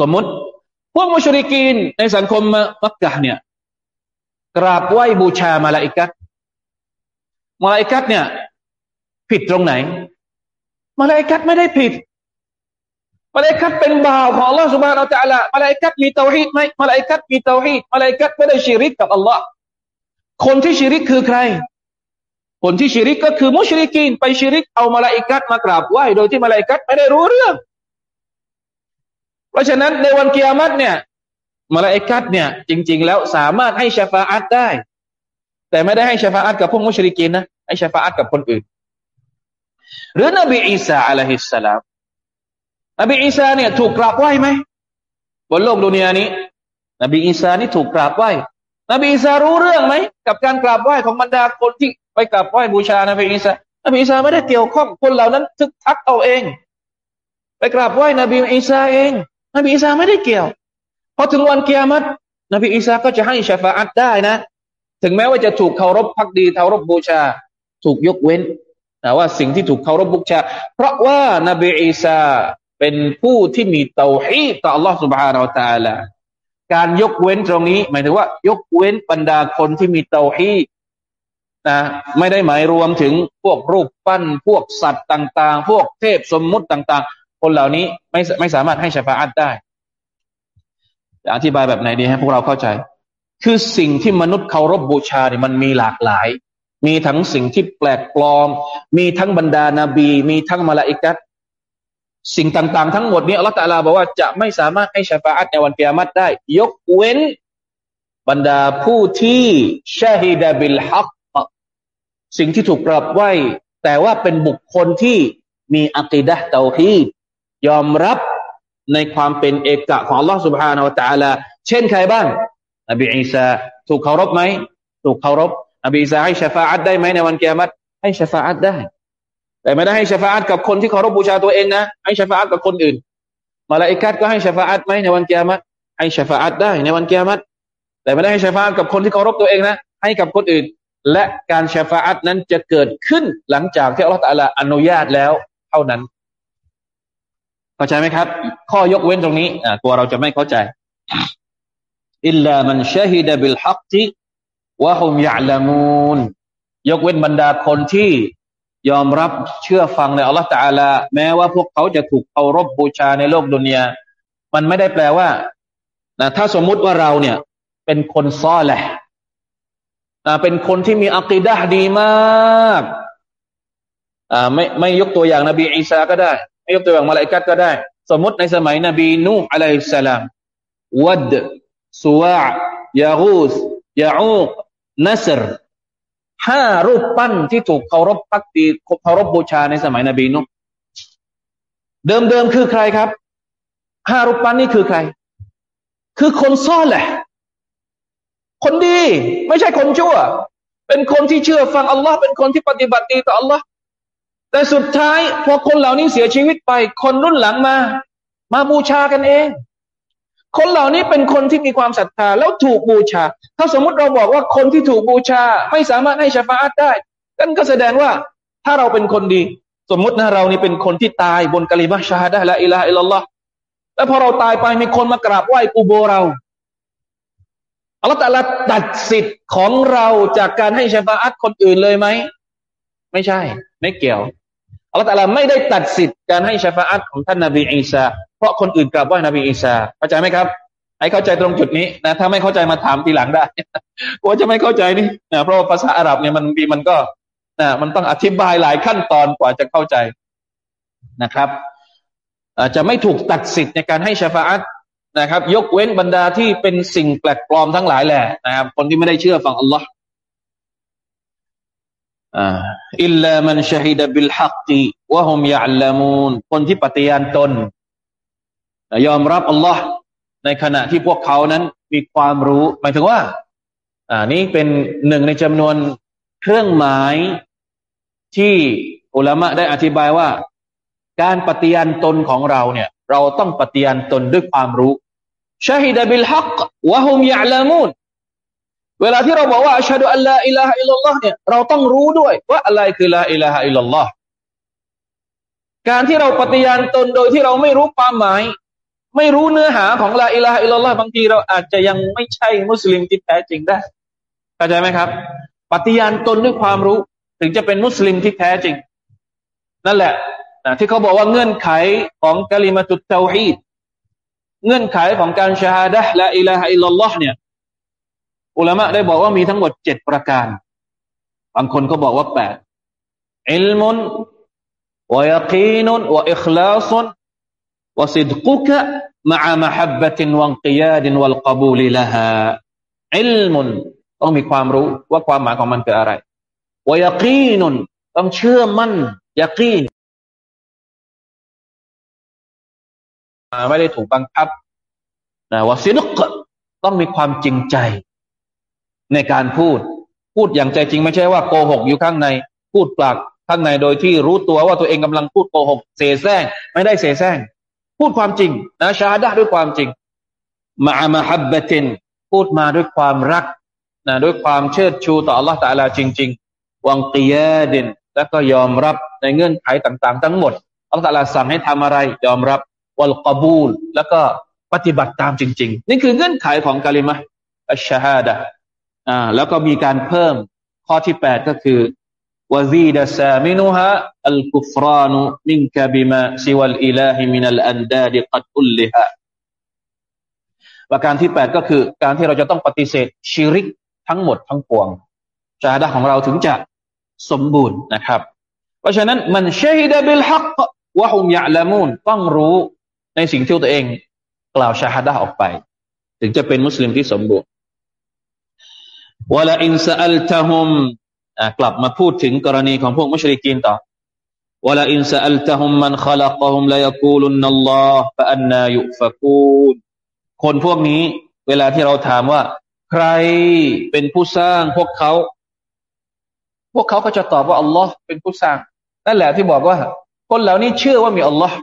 สมมุติ พวกมุชริกีนในสังคมมักกะเนี่ย กราบไหว้บูชามาลาอิกัตมาลาอิกัตเนี่ย ผิดตรงไหน มาลาอิกัตไม่ได้ผิดมาลาอิกัตเป็นบ่าวของอัลลอฮฺسبحان اللهมาลาอิกัตมีเตาฮีดไหมมาลาอิกัตมีเตาฮีดมาลาอิกัตไม่ได้ชีริกกับอัลลอฮ์คนที่ชีริกคือใคร คนที่ชีริกก็คือมุชริกีนไปชีริกเอามาลาอิกัตมากราบไหว้โดยที่มาลาอิกัตไม่ได้รู้เรื่อง เพราะฉะนั้นในวันกิยามัตเนี่ยมาลาอิกัตเนี่ย จริง ๆ แล้วสามารถให้ชฟาอัตได้ แต่ไม่ได้ให้ชฟาอัตกับพวกมุชริกีนนะให้ชฟาอัตกับคนอื่น หรือนบีอีสาعليه السلامนบีอีสาเนี่ยถูกกราบไหว้ไหมบนโลกดุนยานี้ นบีอีสานี่ถูกกราบไหว้นบีอีสารู้เรื่องไหมกับการกราบไหว้ของบรรดาคนที่ไปกราบไหว้บูชานบีอีสานบีอีสาไม่ได้เกี่ยวข้องคนเหล่านั้นทึกทักเอาเอง ไปกราบไหว้นบีอีสาเอง นบีอีสาไม่ได้เกี่ยวพอถึงวันเกียรตินบีอีสาก็จะให้ชาฟาอัตได้นะ ถึงแม้ว่าจะถูกเคารพพักดีเคารพบูชา ถูกยกเว้น แต่ว่าสิ่งที่ถูกเคารพบูชา เพราะว่านบีอีสาเป็นผู้ที่มีเตาฮีต่อ Allah سبحانه และ تعالى การยกเว้นตรงนี้ หมายถึงว่า ยกเว้นบรรดาคนที่มีเตาฮีนะไม่ได้หมายรวมถึงพวกรูปปั้น พวกสัตว์ต่าง ๆ พวกเทพสมมุติต่างคนเหล่านี้ไม่ไม่สามารถให้ชฟาอัตได้จะอธิบายแบบไหนดีให้พวกเราเข้าใจ คือสิ่งที่มนุษย์เคารพบูชาเนี่ยมันมีหลากหลาย มีทั้งสิ่งที่แปลกปลอม มีทั้งบรรดานาบี มีทั้งมาลาอิกัสสิ่งต่างๆ ทั้งหมดนี้อัลลอฮฺตะลาบอกว่าจะไม่สามารถให้ชาฟาอัตในวันเกียรติได้ ยกเว้นบรรดาผู้ที่ชาฮิดาบิลฮักสิ่งที่ถูกปรับไว้ แต่ว่าเป็นบุคคลที่มีอัติดะเตาฮีดยอมรับในความเป็นเอกะของอัลลอฮฺสุบฮานาอัลตะลาเช่นใครบ้างนบีอิสาถูกเคารพไหม ถูกเคารพ นบีอีสาให้ชฟาอัตได้ไหมในวันเกียรติให้ชฟาอัตได้ แต่ไม่ได้ให้ชฟาอัตกับคนที่เคารพบูชาตัวเองนะให้ชฟาอัตกับคนอื่นมาลาอิกัดก็ให้ชฟาอัตไหมในวันเกียรติให้ชฟาอัตได้ในวันเกียรติแต่ไม่ได้ให้ชฟาอัตกับคนที่เคารพตัวเองนะให้กับคนอื่น และการชฟาอัตนั้นจะเกิดขึ้นหลังจากที่อัลลอฮฺอนุญาตแล้วเท่านั้นเข้าใจไหมครับ ข้อยกเว้นตรงนี้อ่าตัวเราจะไม่เข้าใจอิลลามันชาฮิดะบิลฮักติ วะฮุมยะลามูนยกเว้นบรรดาคนที่ยอมรับเชื่อฟังในอัลลอฮฺตาลาแม้ว่าพวกเขาจะถูกเคารพบูชาในโลกดุนยามันไม่ได้แปลว่านะถ้าสมมุติว่าเราเนี่ย เป็นคนซ้อแหละนะเป็นคนที่มีอักีดะดีมากอ่าไม่ไม่ยกตัวอย่างนบีอีสาก็ได้ ไม่ยกตัวอย่างมาลาอิกัดก็ได้ สมมติในสมัยนบีนูฮ์อะลัยฮิสสลามวัดสุวะยาฮูสยาอูก นัสรห้ารูปปั้นที่ถูกเคารพพักดีเคารพบูชาในสมัยนบีนุเดิมๆคือใครครับห้ารูปปั้นนี่คือใคร คือคนซ่อนแหละ คนดี ไม่ใช่คนชั่ว เป็นคนที่เชื่อฟังอัลลอฮ์เป็นคนที่ปฏิบัติดีต่ออัลลอฮ์แต่สุดท้ายพอคนเหล่านี้เสียชีวิตไป คนรุ่นหลังมา มาบูชากันเอง คนเหล่านี้เป็นคนที่มีความศรัทธาแล้วถูกบูชา ถ้าสมมติเราบอกว่าคนที่ถูกบูชา ไม่สามารถให้ชฟาอัตได้นั่นก็แสดงว่าถ้าเราเป็นคนดี สมมุตินะเรานี่เป็นคนที่ตายบนกะลิมะชาฮดะละอิลาอิลลัลลอฮ์แล้วพอเราตายไปมีคนมากราบไหว้กูโบเราอัลลอฮฺตะลาตัดสิทธิ์ของเราจากการให้ชาฟาอัตคนอื่นเลยไหมไม่ใช่ ไม่เกี่ยวอัลลอฮฺตะลาไม่ได้ตัดสิทธิ์การให้ชาฟาอัตของท่านนาบีอีสา เพราะคนอื่นกราบไหว้นบีอีสาเข้าใจไหมครับให้เข้าใจตรงจุดนี้นะถ้าไม่เข้าใจมาถามทีหลังได้กลัวจะไม่เข้าใจนี่นะเพราะภาษาอาหรับเนี่ยมันมีมันก็นะมันต้องอธิบายหลายขั้นตอนกว่าจะเข้าใจนะครับจะไม่ถูกตัดสิทธิ์ในการให้ชาฟาอัตนะครับ ยกเว้นบรรดาที่เป็นสิ่งแปลกปลอมทั้งหลายแหละนะครับ คนที่ไม่ได้เชื่อฟังอัลลอฮ์อิลลามันชฮิดบิลฮักกีวะฮุมยะลามูนคนที่ปฏิญาณตน ยอมรับอัลลอฮ์ในขณะที่พวกเขานั้นมีความรู้ หมายถึงว่า อ่านี้เป็นหนึ่งในจำนวนเครื่องหมายที่อุลามะได้อธิบายว่า การปฏิญาณตนของเราเนี่ย เราต้องปฏิญาณตนด้วยความรู้ชาฮิดบิลฮักวะฮุมยะลามูนเวลาที่เราบอกว่าأشهد أن لا إله إلا اللهเนี่ยเราต้องรู้ด้วยว่าอะไรคือلا إله إلا اللهการที่เราปฏิญาณตนโดยที่เราไม่รู้ความหมาย ไม่รู้เนื้อหาของلا إله إلا اللهบางทีเราอาจจะยังไม่ใช่มุสลิมที่แท้จริงได้เข้าใจไหมครับ ปฏิญาณตนด้วยความรู้ ถึงจะเป็นมุสลิมที่แท้จริง นั่นแหละนะที่เขาบอกว่าเงื่อนไขของكلمة التوحيدเงื่อนไขของการชาฮาดะละอิลาฮอิลลอฮ์เนี่ย อุลามะได้บอกว่ามีทั้งหมดเจ็ดประการ บางคนก็บอกว่าแปดอิลมุนวยากีนุนวะอิคลาสุน وصدقك مع محبة وانقياد والقبول لها علم ต้องมีความรู้ว่าความหมายของมันคืออะไรวายกีนุนต้องเชื่อมั่นยากีนไม่ได้ถูกบังคับนะวาซิดกต้องมีความจริงใจ ในการพูด พูดอย่างใจจริงไม่ใช่ว่าโกหกอยู่ข้างใน พูดปากข้างในโดยที่รู้ตัวว่าตัวเองกำลังพูดโกหกเสแสร้งไม่ได้เสแสร้ง พูดความจริงนะชาดะด้วยความจริงมาอมาฮับบะตินพูดมาด้วยความรักนะด้วยความเชิดชูต่อ Allah ตาลาจริง ๆ วังกียดิน แล้วก็ยอมรับในเงื่อนไขต่าง ๆ ทั้งหมด Allah ตาลาสั่งให้ทำอะไร ยอมรับวัลกบูล แล้วก็ปฏิบัติตามจริง ๆ นี่คือเงื่อนไขของกาลิมะอัชฮาดะอ่าแล้วก็มีการเพิ่มข้อที่แปดก็คือ وزيد سامنها الكفران منك بما سوى الإله من الأنداد قد ألها ประการที่แปดก็คือ การที่เราจะต้องปฏิเสธชิริกทั้งหมดทั้งปวงชาดะของเราถึงจะสมบูรณ์นะครับ เพราะฉะนั้นมันชฮิดะบิลฮักวะฮุมยะละมูนต้องรู้ในสิ่งที่ตัวเอง กล่าวชาฮดะออกไป ถึงจะเป็นมุสลิมที่สมบูรณ์วะลาอินซาอัลตะฮุม กลับมาพูดถึงกรณีของพวกมุชริกีนต่อولئن سألتهم من خلقهم ليقولن الله فأنى يؤفكونคนพวกนี้เวลาที่เราถามว่า ใครเป็นผู้สร้างพวกเขา พวกเขาก็จะตอบว่าอัลลอฮ์เป็นผู้สร้างนั่นแหละที่บอกว่า คนเหล่านี้เชื่อว่ามีอัลลอฮ์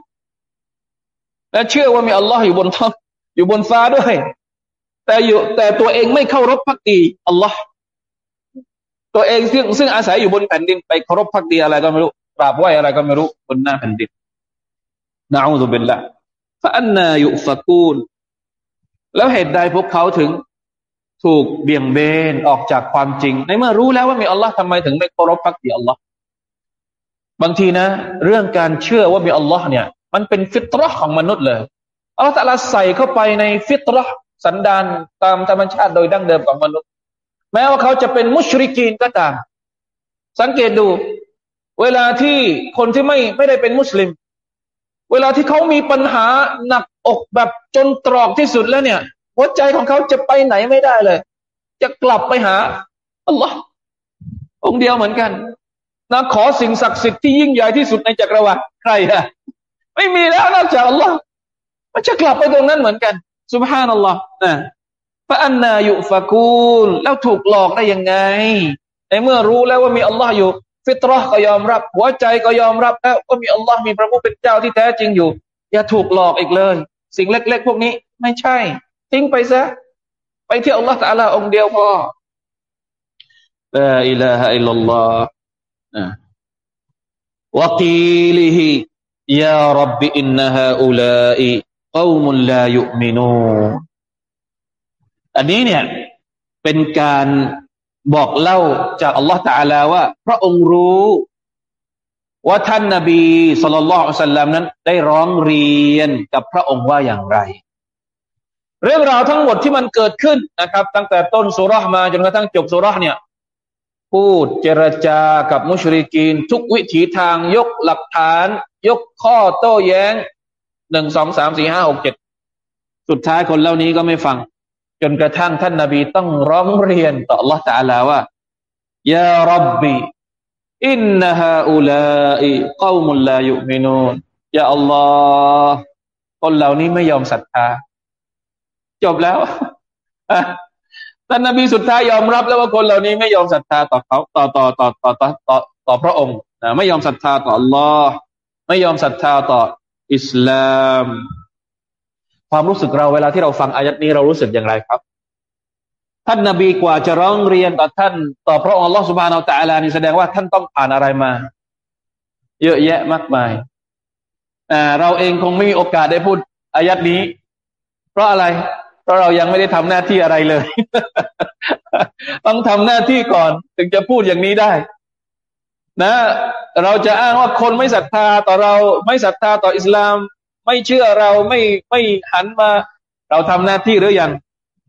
และเชื่อว่ามีอัลลอฮ์อยู่บนท้องอยู่บนฟ้าด้วย แต่อยู่แต่ตัวเองไม่เข้ารบพักดีอัลลอฮ์ ตัวเองซึ่งซึ่งอาศัยอยู่บนแผ่นดินไปเคารพพักดีอะไรก็ไม่รู้กราบไหวอะไรก็ไม่รู้บนหน้าแผ่นดินนะอูซุบิลละฟะอันนายุฟะกูล แล้วเหตุใดพวกเขาถึงถูกเบี่ยงเบนออกจากความจริง ในเมื่อรู้แล้วว่ามีอัลลอฮ์ทำไมถึงไม่เคารพพักดีอัลลอฮ์บางทีนะ เรื่องการเชื่อว่ามีอัลลอฮ์เนี่ย มันเป็นฟิตรห์ของมนุษย์เลยอัลลอฮ์ตะลาใส่เข้าไปในฟิตรห์สันดานตามธรรมชาติโดยดั้งเดิมของมนุษย์ แม้ว่าเขาจะเป็นมุชริกีนก็ตาม สังเกตดู เวลาที่คนที่ไม่ไม่ได้เป็นมุสลิม เวลาที่เขามีปัญหาหนักอกแบบจนตรอกที่สุดแล้วเนี่ย หัวใจของเขาจะไปไหนไม่ได้เลย จะกลับไปหาอัลลอฮ์องเดียวเหมือนกันนะขอสิ่งศักดิ์สิทธิ์ที่ยิ่งใหญ่ที่สุดในจักรวาลใครอะไม่มีแล้วนอกจากอัลลอฮ์มันจะกลับไปตรงนั้นเหมือนกันสุบฮานัลลอฮ์นะ พระอันนายุฟากูล แล้วถูกหลอกได้ยังไง ในเมื่อรู้แล้วว่ามีอัลลอฮ์อยู่ ฟิตรอก็ยอมรับ หัวใจก็ยอมรับแล้วว่ามีอัลลอฮ์มีพระผู้เป็นเจ้าที่แท้จริงอยู่ อย่าถูกหลอกอีกเลย สิ่งเล็ก ๆ พวกนี้ไม่ใช่ ทิ้งไปซะ ไปที่อัลลอฮ์ตาลาองเดียวพอลาอัลลอฮ์อิลลัลลอฮ์วะกีลิฮิยารับบิอินนฮาอุลาอิกอมุลลายุมินูน อันนี้เนี่ยเป็นการบอกเล่าจากอัลลอฮฺตาลาว่า พระองค์รู้ว่าท่านนาบีสุลต่านสัลลัมนั้น ได้ร้องเรียนกับพระองค์ว่าอย่างไร เรื่องราวทั้งหมดที่มันเกิดขึ้นนะครับ ตั้งแต่ต้นสุรษมาจนกระทั่งจบสุรษเนี่ย พูดเจรจากับมุชริกีน ทุกวิถีทางยกหลักฐาน ยกข้อโต้แย้งหนึ่งสองสามสี่ห้าหกเจ็ดสุดท้ายคนเหล่านี้ก็ไม่ฟัง จนกระทั่งท่านนาบีต้องร้องเรียนต่อ Allah Taala ว่ายารับบีอินนฮาอุลาอิกอมุลลายุมินูนยาอัลลอฮ์คนเหล่านี้ไม่ยอมศรัทธา จบแล้วท่านนบีสุดท้ายยอมรับแล้วว่าคนเหล่านี้ไม่ยอมศรัทธาต่อเขาต่อต่อต่อต่อต่อต่อต่อพระองค์ไม่ยอมศรัทธาต่ออัลลอฮ์ไม่ยอมศรัทธาต่ออิสลาม ความรู้สึกเราเวลาที่เราฟังอายัดนี้เรารู้สึกอย่างไรครับ ท่านนบีกว่าจะร้องเรียนต่อท่าน ต่อพระองค์อัลลอฮ์สุบานาอัลตะลานี่แสดงว่าท่านต้องผ่านอะไรมา เยอะแยะมากมายเราเองคงไม่มีโอกาสได้พูดอายัดนี้ เพราะอะไร เพราะเรายังไม่ได้ทำหน้าที่อะไรเลย ต้องทำหน้าที่ก่อนถึงจะพูดอย่างนี้ได้ นะ เราจะอ้างว่าคนไม่ศรัทธาต่อเราไม่ศรัทธาต่ออิสลาม ไม่เชื่อเราไม่ไม่หันมา เราทำหน้าที่หรือยัง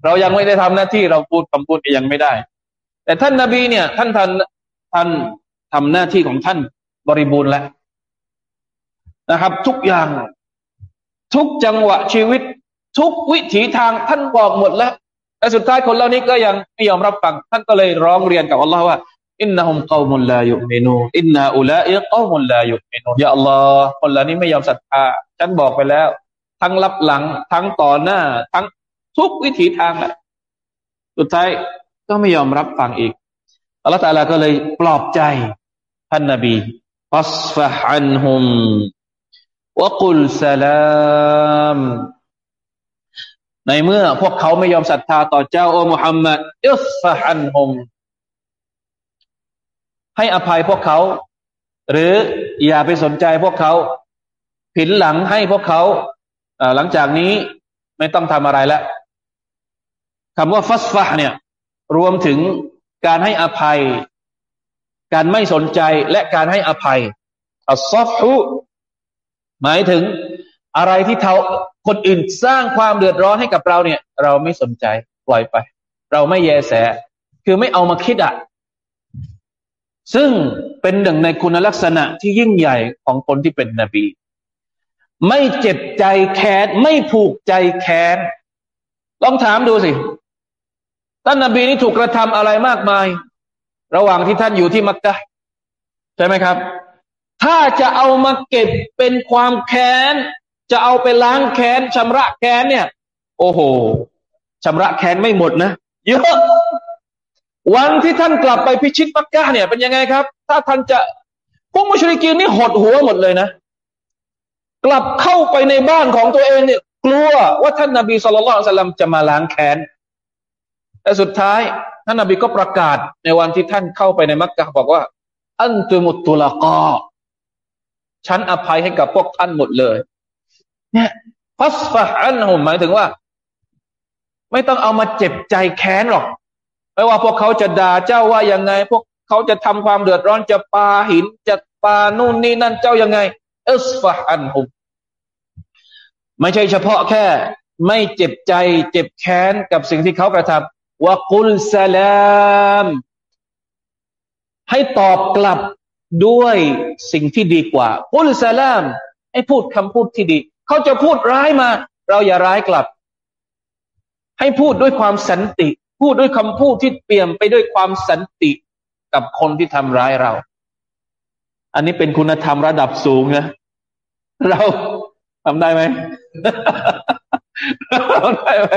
เรายังไม่ได้ทำหน้าที่เราพูดคำพูดยังไม่ได้ แต่ท่านนาบีเนี่ย ท่านท่านท่านทำหน้าที่ของท่านบริบูรณ์แล้วนะครับ ทุกอย่าง ทุกจังหวะชีวิต ทุกวิถีทางท่านบอกหมดแล้วแต่สุดท้ายคนเหล่านี้ก็ยังไม่ยอมรับฟัง ท่านก็เลยร้องเรียนกับอัลลอฮ์ว่า อินนะฮุมกอมุลลายุมินูอินนาอุลาอิกอมุลลายุมินูยาอัลลอฮ์คนเหล่านี้ไม่ยอมศรัทธาฉันบอกไปแล้ว ทั้งรับหลัง ทั้งต่อหน้า ทั้งทุกวิถีทางแหละสุดท้ายก็ไม่ยอมรับฟังอีกอัลลอฮ์ตาลาก็เลยปลอบใจท่านนบีฟัสฟะฮันฮุมวะกุลสลามในเมื่อพวกเขาไม่ยอมศรัทธาต่อเจ้าโอ้มุฮัมมัดอิสฟะฮันฮุม ให้อภัยพวกเขา หรืออย่าไปสนใจพวกเขา ผินหลังให้พวกเขาหลังจากนี้ไม่ต้องทำอะไรแล้วคำว่าฟัสฟะเนี่ย รวมถึงการให้อภัย การไม่สนใจและการให้อภัยอัลซอฟฮุหมายถึงอะไรที่เทาคนอื่นสร้างความเดือดร้อนให้กับเราเนี่ย เราไม่สนใจปล่อยไป เราไม่แยแส คือไม่เอามาคิดอะ ซึ่งเป็นหนึ่งในคุณลักษณะที่ยิ่งใหญ่ของคนที่เป็นนบี ไม่เจ็บใจแค้น ไม่ผูกใจแค้น ลองถามดูสิท่านนบีนี่ถูกกระทำอะไรมากมาย ระหว่างที่ท่านอยู่ที่มักกะใช่ไหมครับ ถ้าจะเอามาเก็บเป็นความแค้น จะเอาไปล้างแค้นชำระแค้นเนี่ย โอ้โหชำระแค้นไม่หมดนะเยอะ วันที่ท่านกลับไปพิชิตมักกะเนี่ย เป็นยังไงครับ ถ้าท่านจะพวกมุชริกีนนี่หดหัวหมดเลยนะ กลับเข้าไปในบ้านของตัวเองเนี่ย กลัวว่าท่านนาบีสุลต่านสัลลัมจะมาล้างแค้นแต่สุดท้ายท่านนาบีก็ประกาศในวันที่ท่านเข้าไปในมักกะบอกว่า อันตุมุตตุลกอฉันอภัยให้กับพวกท่านหมดเลย เนี่ยฟัสฟะอันหุมหมายถึงว่า ไม่ต้องเอามาเจ็บใจแค้นหรอก ไม่ว่าพวกเขาจะด่าเจ้าว่ายังไง พวกเขาจะทำความเดือดร้อนจะปาหินจะปานู่นนี่นั่นเจ้ายังไงอัสฟะอันหุมไม่ใช่เฉพาะแค่ ไม่เจ็บใจ เจ็บแค้นกับสิ่งที่เขากระทำว่ากุลสลามให้ตอบกลับด้วยสิ่งที่ดีกว่า กุลสลาม ให้พูดคำพูดที่ดี เขาจะพูดร้ายมา เราอย่าร้ายกลับ ให้พูดด้วยความสันติ พูดด้วยคำพูดที่เปี่ยมไปด้วยความสันติกับคนที่ทำร้ายเรา อันนี้เป็นคุณธรรมระดับสูงนะ เราทำได้ไหมทำได้ไหม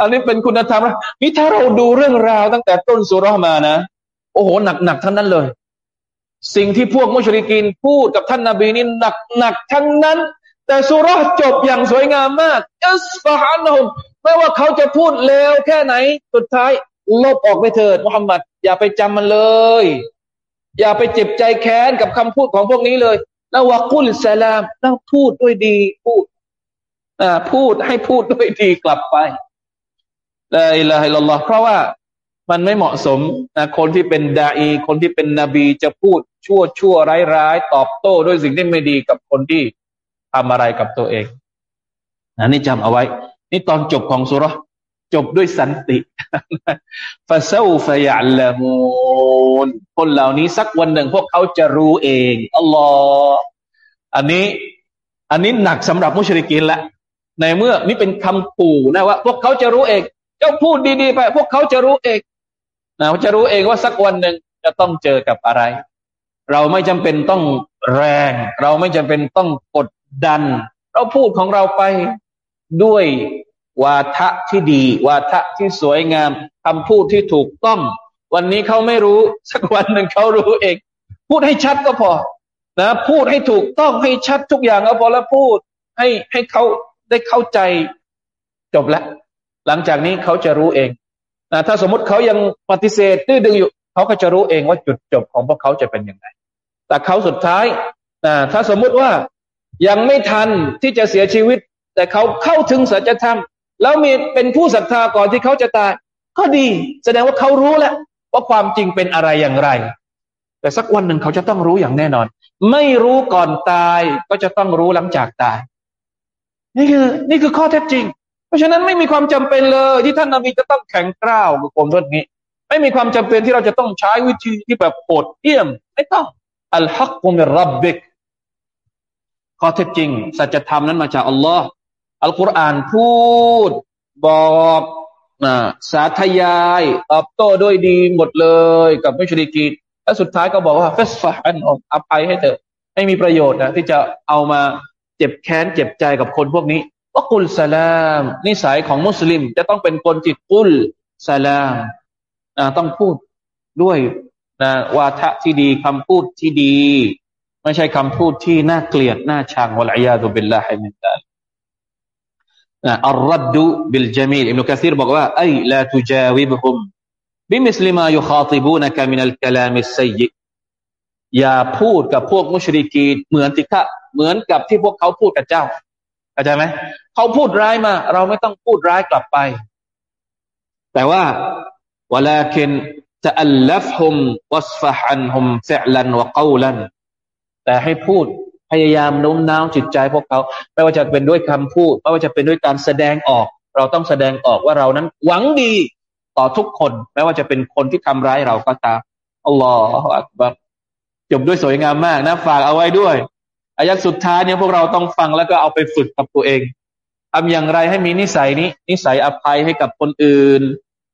อันนี้เป็นคุณธรรมนี่ถ้าเราดูเรื่องราวตั้งแต่ต้นสุรมานะ โอ้โหหนักๆทั้งนั้นเลย สิ่งที่พวกมุชริกินพูดกับท่านนาบีนี่หนักๆทั้งนั้น แต่สุรจบอย่างสวยงามมากอัสฟาฮันฮุมไม่ว่าเขาจะพูดเลวแค่ไหน สุดท้ายลบออกไปเถิดมุฮัมมัดอย่าไปจำมันเลย อย่าไปเจ็บใจแค้นกับคำพูดของพวกนี้เลย แล้ววากุลสลามแล้วพูดด้วยดี พูดอ่าพูดให้พูดด้วยดีกลับไปลาอิลาฮิลลอฮ์เพราะว่ามันไม่เหมาะสมนะคนที่เป็นดาอี คนที่เป็นนบีจะพูดชั่วชั่วร้ายร้ายตอบโต้ด้วยสิ่งที่ไม่ดีกับคนที่ ทำอะไรกับตัวเองนะนี่จำเอาไว้ นี่ตอนจบของสุรจบด้วยสันติฟาเซลฟยาลมูนคนเหล่านี้สักวันหนึ่งพวกเขาจะรู้เองอัลลอฮ์อันนี้ อันนี้หนักสำหรับมุชริกินละในเมื่อนี่เป็นคำปู่นะว่า พวกเขาจะรู้เอง เจ้าพูดดีๆไป พวกเขาจะรู้เองนะจะรู้เองว่าสักวันหนึ่งจะต้องเจอกับอะไร เราไม่จำเป็นต้องแรง เราไม่จำเป็นต้องกด ดัน เราพูดของเราไปด้วยวาทะที่ดี วาทะที่สวยงามคำพูดที่ถูกต้อง วันนี้เขาไม่รู้ สักวันหนึ่งเขารู้เองพูดให้ชัดก็พอ นะ พูดให้ถูกต้องให้ชัดทุกอย่างก็พอแล้วพูด ให้ให้เขาได้เข้าใจจบแล้วหลังจากนี้เขาจะรู้เองนะถ้าสมมติเขายังปฏิเสธดื้อดึงอยู่ เขาก็จะรู้เองว่าจุดจบของพวกเขาจะเป็นยังไง แต่เขาสุดท้ายนะถ้าสมมติว่า ยังไม่ทันที่จะเสียชีวิต แต่เขาเข้าถึงสัจธรรม แล้วมีเป็นผู้ศรัทธาก่อนที่เขาจะตาย ก็ดี แสดงว่าเขารู้แล้วว่าความจริงเป็นอะไรอย่างไร แต่สักวันหนึ่งเขาจะต้องรู้อย่างแน่นอน ไม่รู้ก่อนตายก็จะต้องรู้หลังจากตาย นี่คือ นี่คือข้อเท็จจริง เพราะฉะนั้นไม่มีความจำเป็นเลย ที่ท่านนาบีจะต้องแข็งกร้าวกับคนพวกนี้ ไม่มีความจำเป็นที่เราจะต้องใช้วิธีที่แบบโหดเยี่ยม ไม่ต้องอัลฮักกุมิรับบิก ข้อเท็จจริง สัจธรรมนั้นมาจากอัลลอฮ์อัลกุรอานพูด บอกนะสาธยายตอบโต้ด้วยดีหมดเลยกับมุชริกีและสุดท้ายก็บอกว่าเฟสฟาอันอภัยให้เถอะไม่มีประโยชน์นะที่จะเอามาเจ็บแค้นเจ็บใจกับคนพวกนี้ว่ากุลสลามนิสัยของมุสลิม จะต้องเป็นคนจิตกุลสลามนะต้องพูดด้วยนะวาทะที่ดีคำพูดที่ดี ไม่ใช่คำพูดที่น่าเกลียดน่าชังوالعياذ بالله من ذلك الرد بالجميلอิบนุกะซีรบอกว่าأي لا تجاوبهم بمثل ما يخاطبونك من الكلام السيئอย่าพูดกับพวกมุชริกีนเหมือนที่ข้าเหมือนกับที่พวกเขาพูดกับเจ้าเข้าใจไหมเขาพูดร้ายมา เราไม่ต้องพูดร้ายกลับไป แต่ว่าวลาคินจะอัลลัฟฮุมวัสฟะฮันฮุมฟิลันวะกูลัน แต่ให้พูดพยายามโน้มน้าวจิตใจพวกเขาไม่ว่าจะเป็นด้วยคำพูดไม่ว่าจะเป็นด้วยการแสดงออก เราต้องแสดงออกว่าเรานั้นหวังดีต่อทุกคนไม่ว่าจะเป็นคนที่ทำร้ายเราก็ตามอัลลอฮฺอักบัรจบด้วยสวยงามมากนะฝากเอาไว้ด้วยอายักสุดท้ายเนี่ยพวกเราต้องฟังแล้วก็เอาไปฝึกกับตัวเองทำอย่างไรให้มีนิสัยนี้ นิสัยอภัยให้กับคนอื่น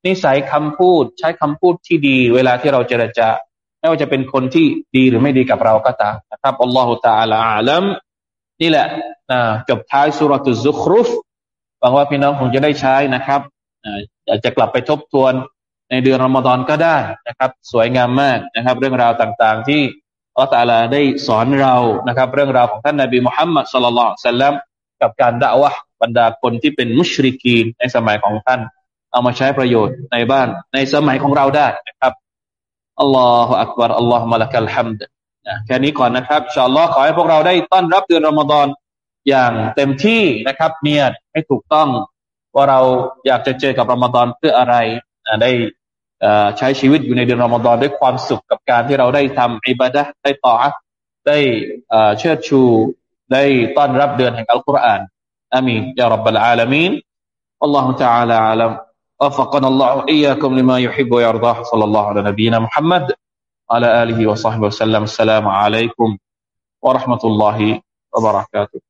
นิสัยคำพูด ใช้คำพูดที่ดี เวลาที่เราเจรจา ไม่ว่าจะเป็นคนที่ดีหรือไม่ดีกับเราก็ตามนะครับอัลลอฮฺตาลาอัลัมนี่แหละจบท้ายสุรตุซุครุฟหวังว่าพี่น้องคงจะได้ใช้นะครับอากจะกลับไปทบทวนในเดือนรอมฎอนก็ได้นะครับ สวยงามมากนะครับ เรื่องราวต่างๆ ที่อัลลอฮฺตาลาได้สอนเรานะครับ เรื่องราวของท่านนบีมุฮัมมัดสุลลัลสัลลัมกับการด่าวะบรรดาคนที่เป็นมุชริกีนในสมัยของท่าน เอามาใช้ประโยชน์ในบ้านในสมัยของเราได้นะครับ อัลลอฮฺอักบารอัลลอฮฺมะลักัลฮัมดนะแค่นี้ก่อนนะครับชาอัลลอฮ์ขอให้พวกเราได้ต้อนรับเดือนรอมฎอนอย่างเต็มที่นะครับ เนียดให้ถูกต้องว่าเราอยากจะเจอกับรอมฎอนเพื่ออะไรนะได้ใช้ชีวิตอยู่ในเดือนรอมฎอนด้วยความสุขกับการที่เราได้ทำอิบาดะได้ต่อได้เชิดชู ได้ต้อนรับเดือนแห่งอัลกุรอานอามีนยารับบลอาลามีนอัลลอฮฺ تعالى อาลัม وفقنا الله إياكم لما يحب ويرضاه. صلى الله على نبينا محمد على آله وصحبه وسلم. السلام عليكم ورحمة الله وبركاته.